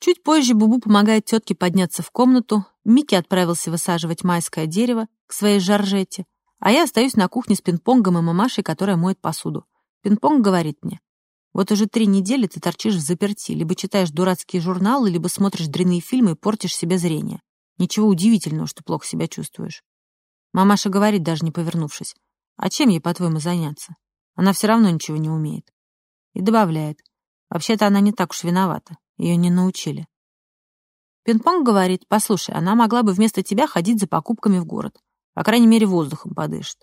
Чуть позже Бубу помогает тетке подняться в комнату, Микки отправился высаживать майское дерево к своей жаржете, а я остаюсь на кухне с пинг-понгом и мамашей, которая моет посуду. Пинг-понг говорит мне, вот уже три недели ты торчишь в заперти, либо читаешь дурацкие журналы, либо смотришь дрянные фильмы и портишь себе зрение. Ничего удивительного, что плохо себя чувствуешь. Мамаша говорит, даже не повернувшись, а чем ей, по-твоему, заняться? Она все равно ничего не умеет. И добавляет. Вообще-то она не так уж виновата. Ее не научили. Пинг-понг говорит, послушай, она могла бы вместо тебя ходить за покупками в город. По крайней мере, воздухом подышит.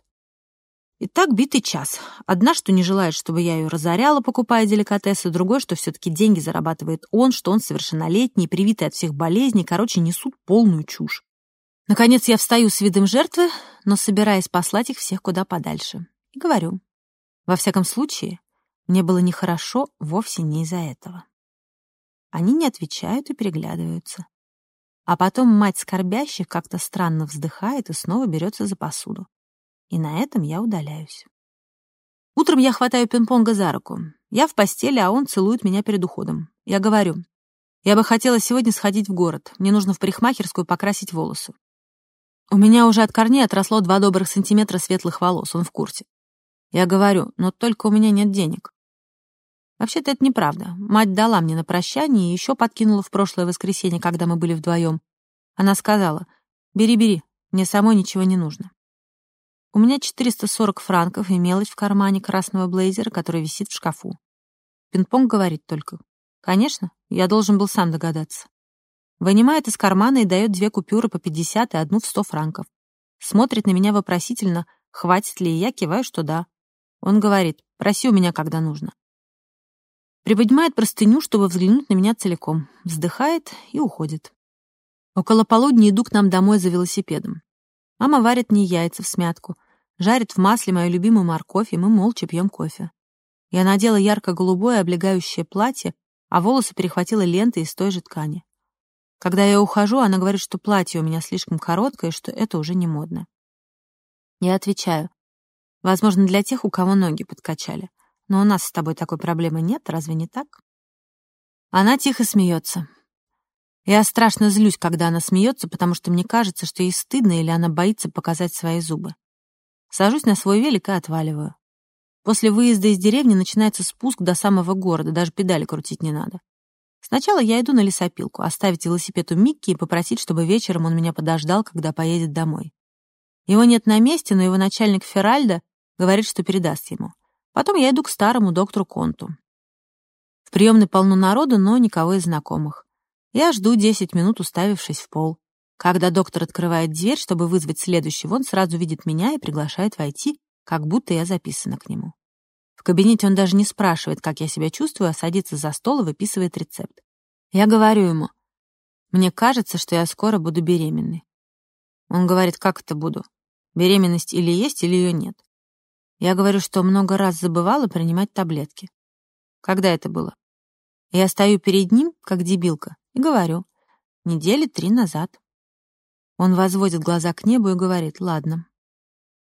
И так битый час. Одна, что не желает, чтобы я ее разоряла, покупая деликатесы, другой, что все-таки деньги зарабатывает он, что он совершеннолетний, привитый от всех болезней, короче, несут полную чушь. Наконец я встаю с видом жертвы, но собираясь послать их всех куда подальше. И говорю, во всяком случае, мне было нехорошо вовсе не из-за этого. Они не отвечают и переглядываются. А потом мать скорбящих как-то странно вздыхает и снова берется за посуду. И на этом я удаляюсь. Утром я хватаю пинг-понга за руку. Я в постели, а он целует меня перед уходом. Я говорю, Я бы хотела сегодня сходить в город. Мне нужно в парикмахерскую покрасить волосы. У меня уже от корней отросло два добрых сантиметра светлых волос, он в курсе. Я говорю, но только у меня нет денег. Вообще-то это неправда. Мать дала мне на прощание и еще подкинула в прошлое воскресенье, когда мы были вдвоем. Она сказала, бери, бери, мне самой ничего не нужно. У меня 440 франков и мелочь в кармане красного блейзера, который висит в шкафу. Пинг-понг говорит только. Конечно, я должен был сам догадаться. Вынимает из кармана и дает две купюры по 50 и одну в 100 франков. Смотрит на меня вопросительно, хватит ли, и я киваю, что да. Он говорит, проси у меня, когда нужно. Приподнимает простыню, чтобы взглянуть на меня целиком. Вздыхает и уходит. Около полудня иду к нам домой за велосипедом. Мама варит мне яйца в смятку, жарит в масле мою любимую морковь, и мы молча пьем кофе. Я надела ярко-голубое облегающее платье, а волосы перехватила лентой из той же ткани. Когда я ухожу, она говорит, что платье у меня слишком короткое, что это уже не модно. Я отвечаю. Возможно, для тех, у кого ноги подкачали. Но у нас с тобой такой проблемы нет, разве не так? Она тихо смеется. Я страшно злюсь, когда она смеется, потому что мне кажется, что ей стыдно или она боится показать свои зубы. Сажусь на свой велик и отваливаю. После выезда из деревни начинается спуск до самого города, даже педали крутить не надо. Сначала я иду на лесопилку, оставить велосипед у Микки и попросить, чтобы вечером он меня подождал, когда поедет домой. Его нет на месте, но его начальник Феральда говорит, что передаст ему. Потом я иду к старому доктору Конту. В приемной полно народу, но никого из знакомых. Я жду 10 минут, уставившись в пол. Когда доктор открывает дверь, чтобы вызвать следующего, он сразу видит меня и приглашает войти, как будто я записана к нему. В кабинете он даже не спрашивает, как я себя чувствую, а садится за стол и выписывает рецепт. Я говорю ему, мне кажется, что я скоро буду беременной. Он говорит, как это буду? Беременность или есть, или ее нет. Я говорю, что много раз забывала принимать таблетки. Когда это было? Я стою перед ним, как дебилка, и говорю. Недели три назад. Он возводит глаза к небу и говорит, ладно.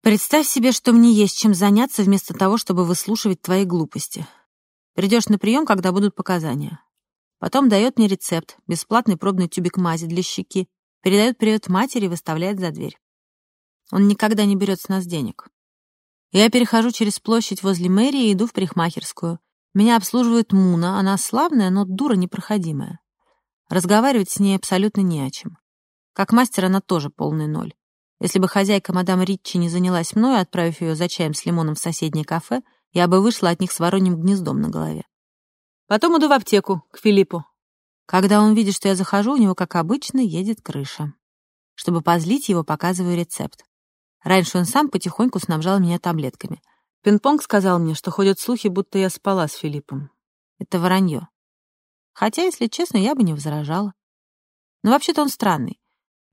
Представь себе, что мне есть чем заняться вместо того, чтобы выслушивать твои глупости. Придешь на прием, когда будут показания. Потом дает мне рецепт, бесплатный пробный тюбик мази для щеки, передает привет матери и выставляет за дверь. Он никогда не берет с нас денег. Я перехожу через площадь возле мэрии и иду в парикмахерскую. Меня обслуживает Муна, она славная, но дура непроходимая. Разговаривать с ней абсолютно не о чем. Как мастер она тоже полный ноль. Если бы хозяйка мадам Ритчи не занялась мной, отправив ее за чаем с лимоном в соседнее кафе, я бы вышла от них с вороньим гнездом на голове. Потом иду в аптеку, к Филиппу. Когда он видит, что я захожу, у него, как обычно, едет крыша. Чтобы позлить его, показываю рецепт. Раньше он сам потихоньку снабжал меня таблетками. Пинг-понг сказал мне, что ходят слухи, будто я спала с Филиппом. Это вранье. Хотя, если честно, я бы не возражала. Но вообще-то он странный.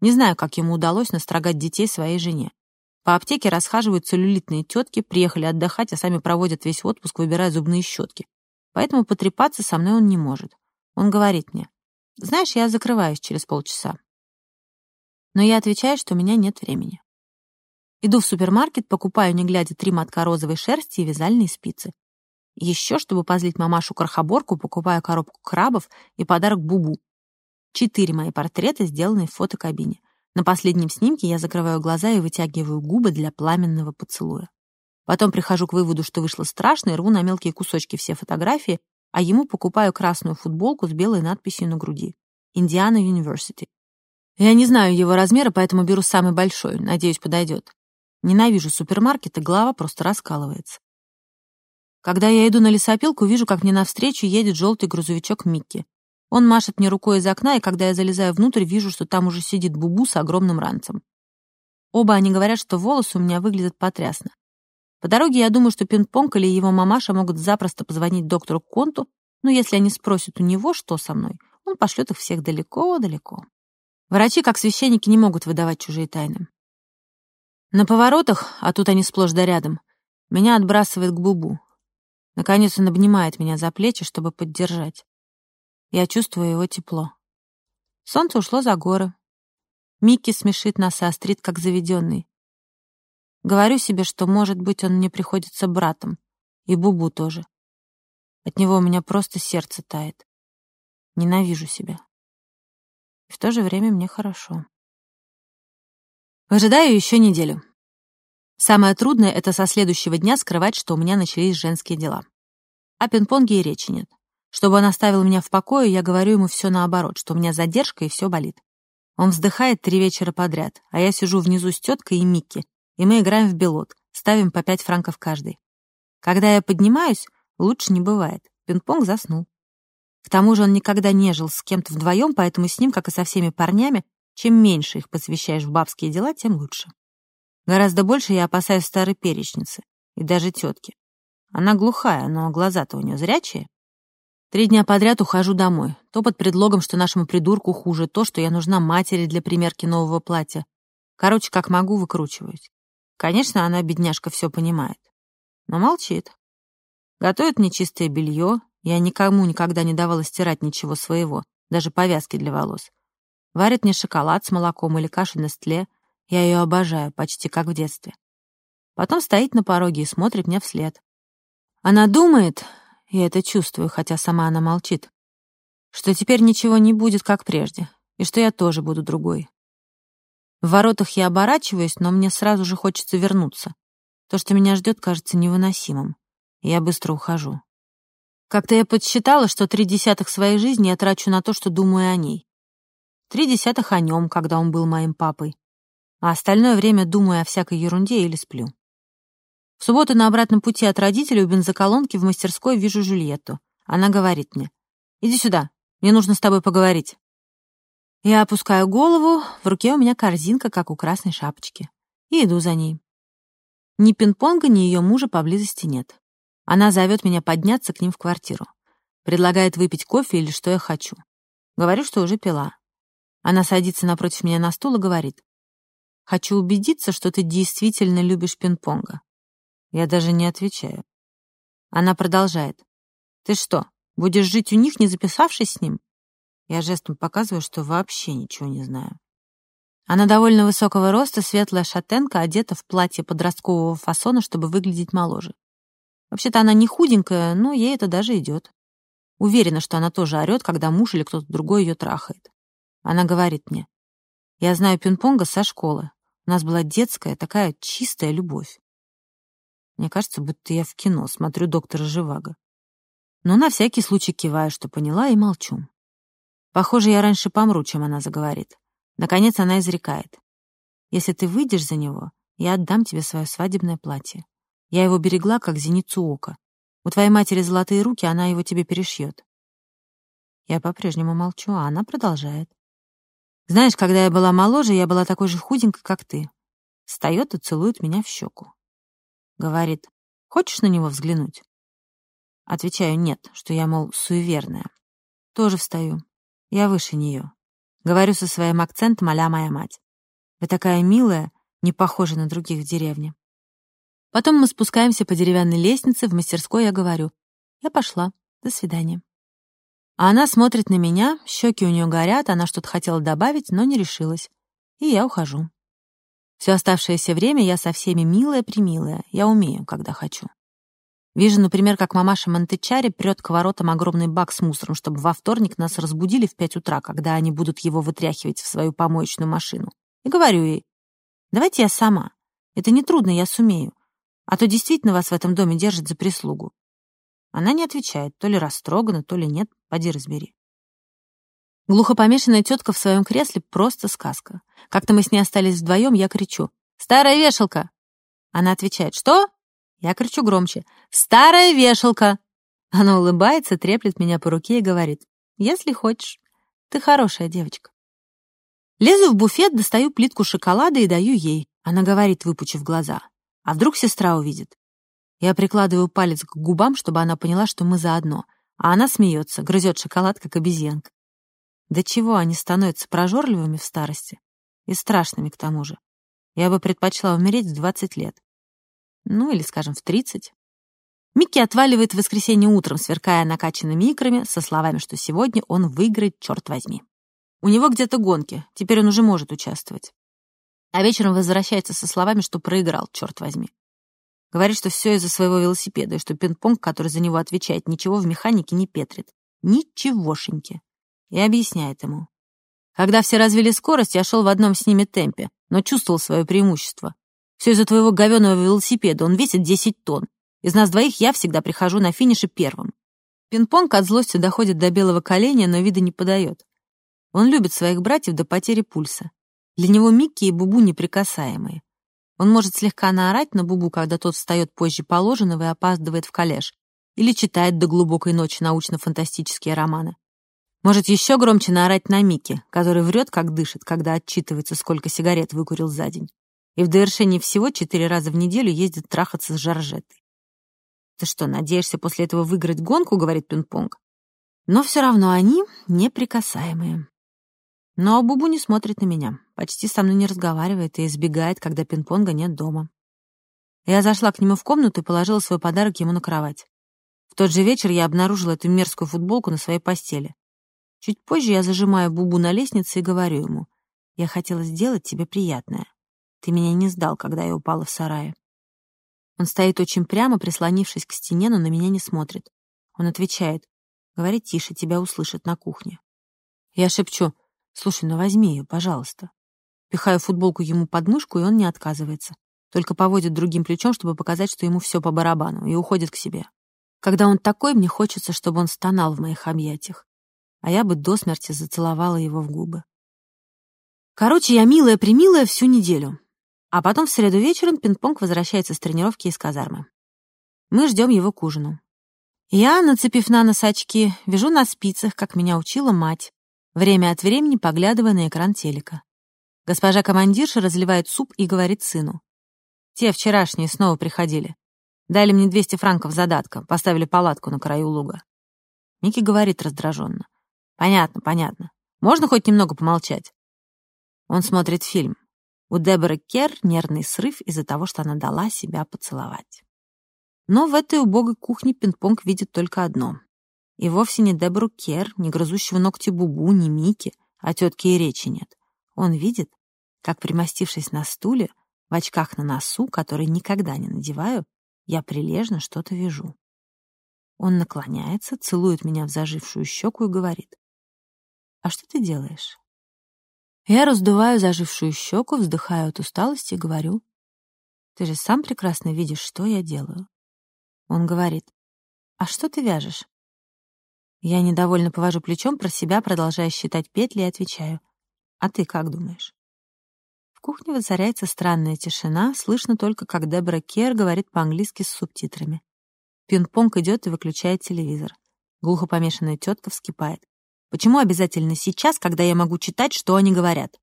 Не знаю, как ему удалось настрогать детей своей жене. По аптеке расхаживают целлюлитные тетки, приехали отдыхать, а сами проводят весь отпуск, выбирая зубные щетки. Поэтому потрепаться со мной он не может. Он говорит мне, знаешь, я закрываюсь через полчаса. Но я отвечаю, что у меня нет времени. Иду в супермаркет, покупаю, не глядя, три мотка розовой шерсти и вязальные спицы. Еще, чтобы позлить мамашу крохоборку, покупаю коробку крабов и подарок Бубу. Четыре мои портрета, сделанные в фотокабине. На последнем снимке я закрываю глаза и вытягиваю губы для пламенного поцелуя. Потом прихожу к выводу, что вышло страшно, и рву на мелкие кусочки все фотографии, а ему покупаю красную футболку с белой надписью на груди. Индиана University. Я не знаю его размера, поэтому беру самый большой, надеюсь, подойдет. Ненавижу супермаркеты, голова просто раскалывается. Когда я иду на лесопилку, вижу, как мне навстречу едет желтый грузовичок Микки. Он машет мне рукой из окна, и когда я залезаю внутрь, вижу, что там уже сидит Бубу с огромным ранцем. Оба они говорят, что волосы у меня выглядят потрясно. По дороге я думаю, что пинг-понг или его мамаша могут запросто позвонить доктору Конту, но если они спросят у него, что со мной, он пошлет их всех далеко-далеко. Врачи, как священники, не могут выдавать чужие тайны. На поворотах, а тут они сплошь да рядом, меня отбрасывает к Бубу. Наконец он обнимает меня за плечи, чтобы поддержать. Я чувствую его тепло. Солнце ушло за горы. Микки смешит нас и острит, как заведенный. Говорю себе, что, может быть, он мне приходится братом. И Бубу тоже. От него у меня просто сердце тает. Ненавижу себя. И в то же время мне хорошо. Выжидаю еще неделю. Самое трудное — это со следующего дня скрывать, что у меня начались женские дела. О пинг-понге и речи нет. Чтобы он оставил меня в покое, я говорю ему все наоборот, что у меня задержка и все болит. Он вздыхает три вечера подряд, а я сижу внизу с теткой и Микки, и мы играем в белот, ставим по пять франков каждый. Когда я поднимаюсь, лучше не бывает. Пинг-понг заснул. К тому же он никогда не жил с кем-то вдвоем, поэтому с ним, как и со всеми парнями, чем меньше их посвящаешь в бабские дела, тем лучше. Гораздо больше я опасаюсь старой перечницы и даже тетки. Она глухая, но глаза-то у нее зрячие. Три дня подряд ухожу домой, то под предлогом, что нашему придурку хуже, то, что я нужна матери для примерки нового платья. Короче, как могу, выкручиваюсь. Конечно, она, бедняжка, все понимает. Но молчит. Готовит мне чистое белье. Я никому никогда не давала стирать ничего своего, даже повязки для волос. Варит мне шоколад с молоком или кашу на стле. Я ее обожаю, почти как в детстве. Потом стоит на пороге и смотрит мне вслед. Она думает, я это чувствую, хотя сама она молчит. Что теперь ничего не будет, как прежде, и что я тоже буду другой. В воротах я оборачиваюсь, но мне сразу же хочется вернуться. То, что меня ждет, кажется невыносимым, и я быстро ухожу. Как-то я подсчитала, что три десятых своей жизни я трачу на то, что думаю о ней. Три десятых о нем, когда он был моим папой, а остальное время думаю о всякой ерунде или сплю. В субботу на обратном пути от родителей у бензоколонки в мастерской вижу Жюльетту. Она говорит мне, «Иди сюда, мне нужно с тобой поговорить». Я опускаю голову, в руке у меня корзинка, как у красной шапочки, и иду за ней. Ни пинг-понга, ни ее мужа поблизости нет. Она зовет меня подняться к ним в квартиру. Предлагает выпить кофе или что я хочу. Говорю, что уже пила. Она садится напротив меня на стул и говорит. «Хочу убедиться, что ты действительно любишь пинг-понга. Я даже не отвечаю. Она продолжает. «Ты что, будешь жить у них, не записавшись с ним?» Я жестом показываю, что вообще ничего не знаю. Она довольно высокого роста, светлая шатенка, одета в платье подросткового фасона, чтобы выглядеть моложе. Вообще-то она не худенькая, но ей это даже идет. Уверена, что она тоже орет, когда муж или кто-то другой ее трахает. Она говорит мне. Я знаю пинг-понга со школы. У нас была детская, такая чистая любовь. Мне кажется, будто я в кино смотрю доктора Живаго. Но на всякий случай киваю, что поняла, и молчу. Похоже, я раньше помру, чем она заговорит. Наконец она изрекает. «Если ты выйдешь за него, я отдам тебе свое свадебное платье. Я его берегла, как зеницу ока. У твоей матери золотые руки, она его тебе перешьет». Я по-прежнему молчу, а она продолжает. «Знаешь, когда я была моложе, я была такой же худенькой, как ты». Встает и целует меня в щеку. Говорит, хочешь на него взглянуть? Отвечаю нет, что я, мол, суеверная. Тоже встаю. Я выше нее. Говорю со своим акцентом а моя мать. Вы такая милая, не похожа на других в деревне. Потом мы спускаемся по деревянной лестнице, в мастерской я говорю. Я пошла. До свидания. А она смотрит на меня, щеки у нее горят, она что-то хотела добавить, но не решилась. И я ухожу. Все оставшееся время я со всеми милая-примилая, я умею, когда хочу. Вижу, например, как мамаша Монтечари прет к воротам огромный бак с мусором, чтобы во вторник нас разбудили в пять утра, когда они будут его вытряхивать в свою помоечную машину. И говорю ей, давайте я сама. Это нетрудно, я сумею. А то действительно вас в этом доме держат за прислугу. Она не отвечает, то ли растрогана, то ли нет, поди разбери. Глухопомешанная тетка в своем кресле — просто сказка. Как-то мы с ней остались вдвоем, я кричу. «Старая вешалка!» Она отвечает. «Что?» Я кричу громче. «Старая вешалка!» Она улыбается, треплет меня по руке и говорит. «Если хочешь. Ты хорошая девочка». Лезу в буфет, достаю плитку шоколада и даю ей. Она говорит, выпучив глаза. А вдруг сестра увидит? Я прикладываю палец к губам, чтобы она поняла, что мы заодно. А она смеется, грызет шоколад, как обезьянка. До чего они становятся прожорливыми в старости? И страшными к тому же. Я бы предпочла умереть в 20 лет. Ну, или, скажем, в 30. Микки отваливает в воскресенье утром, сверкая накачанными икрами, со словами, что сегодня он выиграет, черт возьми. У него где-то гонки, теперь он уже может участвовать. А вечером возвращается со словами, что проиграл, черт возьми. Говорит, что все из-за своего велосипеда, и что пинг-понг, который за него отвечает, ничего в механике не петрит. Ничегошеньки. и объясняет ему. Когда все развили скорость, я шел в одном с ними темпе, но чувствовал свое преимущество. Все из-за твоего говеного велосипеда, он весит 10 тонн. Из нас двоих я всегда прихожу на финише первым. Пинг-понг от злости доходит до белого коленя, но вида не подает. Он любит своих братьев до потери пульса. Для него Микки и Бубу неприкасаемые. Он может слегка наорать на Бубу, когда тот встает позже положенного и опаздывает в коллеж, или читает до глубокой ночи научно-фантастические романы. Может еще громче наорать на Микки, который врет, как дышит, когда отчитывается, сколько сигарет выкурил за день. И в довершении всего четыре раза в неделю ездит трахаться с Жоржетой. «Ты что, надеешься после этого выиграть гонку?» — говорит Пинг-понг. Но все равно они неприкасаемые. Но Бубу не смотрит на меня, почти со мной не разговаривает и избегает, когда пинг-понга нет дома. Я зашла к нему в комнату и положила свой подарок ему на кровать. В тот же вечер я обнаружила эту мерзкую футболку на своей постели. Чуть позже я зажимаю Бубу на лестнице и говорю ему, «Я хотела сделать тебе приятное. Ты меня не сдал, когда я упала в сарае». Он стоит очень прямо, прислонившись к стене, но на меня не смотрит. Он отвечает, «Говори тише, тебя услышат на кухне». Я шепчу, Слушай, ну возьми ее, пожалуйста. Пихаю футболку ему под мышку, и он не отказывается. Только поводит другим плечом, чтобы показать, что ему все по барабану, и уходит к себе. Когда он такой, мне хочется, чтобы он стонал в моих объятиях. А я бы до смерти зацеловала его в губы. Короче, я милая-примилая всю неделю. А потом в среду вечером пинг-понг возвращается с тренировки из казармы. Мы ждем его к ужину. Я, нацепив на нос очки, вяжу на спицах, как меня учила мать, время от времени поглядывая на экран телека. Госпожа командирша разливает суп и говорит сыну. «Те вчерашние снова приходили. Дали мне 200 франков задатка, поставили палатку на краю луга». Микки говорит раздраженно. «Понятно, понятно. Можно хоть немного помолчать?» Он смотрит фильм. У Деборы Кер нервный срыв из-за того, что она дала себя поцеловать. Но в этой убогой кухне пинг-понг видит только одно и вовсе не Дебру Кер, ни грызущего ногти Бубу, ни Мики, а тетки и речи нет. Он видит, как, примостившись на стуле, в очках на носу, которые никогда не надеваю, я прилежно что-то вижу. Он наклоняется, целует меня в зажившую щеку и говорит. «А что ты делаешь?» Я раздуваю зажившую щеку, вздыхаю от усталости и говорю. «Ты же сам прекрасно видишь, что я делаю». Он говорит. «А что ты вяжешь?» Я недовольно повожу плечом про себя, продолжая считать петли, и отвечаю. «А ты как думаешь?» В кухне воцаряется странная тишина, слышно только, как Дебра Кер говорит по-английски с субтитрами. Пинг-понг идет и выключает телевизор. Глухо помешанная тетка вскипает. «Почему обязательно сейчас, когда я могу читать, что они говорят?»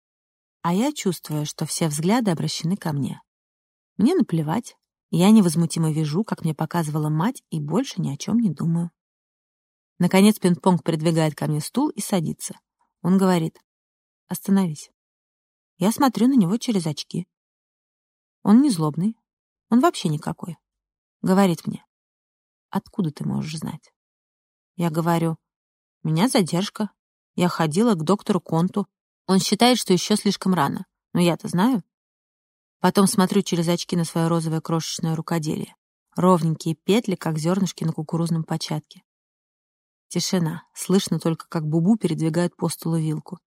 А я чувствую, что все взгляды обращены ко мне. Мне наплевать. Я невозмутимо вижу, как мне показывала мать, и больше ни о чем не думаю. Наконец пинг-понг придвигает ко мне стул и садится. Он говорит, остановись. Я смотрю на него через очки. Он не злобный. Он вообще никакой. Говорит мне, откуда ты можешь знать? Я говорю, меня задержка. Я ходила к доктору Конту. Он считает, что еще слишком рано. Но я-то знаю. Потом смотрю через очки на свое розовое крошечное рукоделие. Ровненькие петли, как зернышки на кукурузном початке. Тишина. Слышно только, как Бубу передвигает по столу вилку.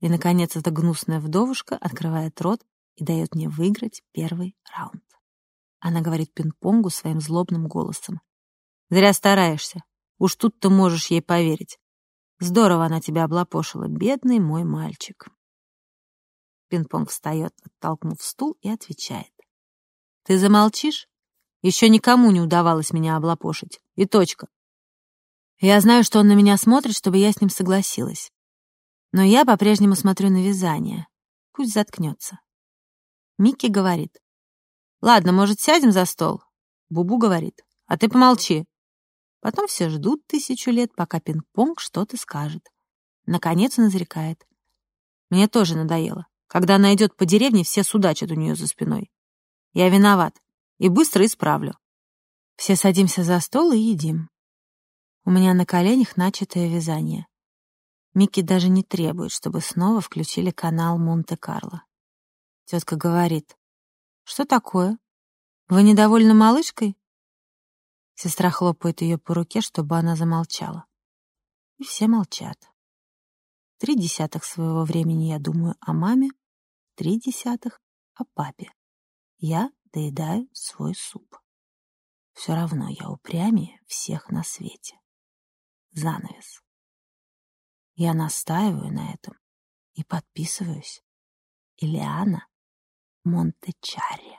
И, наконец, эта гнусная вдовушка открывает рот и дает мне выиграть первый раунд. Она говорит пинг-понгу своим злобным голосом. «Зря стараешься. Уж тут ты можешь ей поверить. Здорово она тебя облапошила, бедный мой мальчик». Пинг-понг встает, оттолкнув стул, и отвечает. «Ты замолчишь? Еще никому не удавалось меня облапошить. И точка. Я знаю, что он на меня смотрит, чтобы я с ним согласилась. Но я по-прежнему смотрю на вязание. Пусть заткнется. Микки говорит. «Ладно, может, сядем за стол?» Бубу говорит. «А ты помолчи». Потом все ждут тысячу лет, пока пинг-понг что-то скажет. Наконец он изрекает. Мне тоже надоело. Когда она идет по деревне, все судачат у нее за спиной. Я виноват. И быстро исправлю. Все садимся за стол и едим. У меня на коленях начатое вязание. Микки даже не требует, чтобы снова включили канал Монте-Карло. Тетка говорит, «Что такое? Вы недовольны малышкой?» Сестра хлопает ее по руке, чтобы она замолчала. И все молчат. Три десятых своего времени я думаю о маме, три десятых — о папе. Я доедаю свой суп. Все равно я упрямее всех на свете. Занавес. Я настаиваю на этом и подписываюсь. Илиана Монтечари.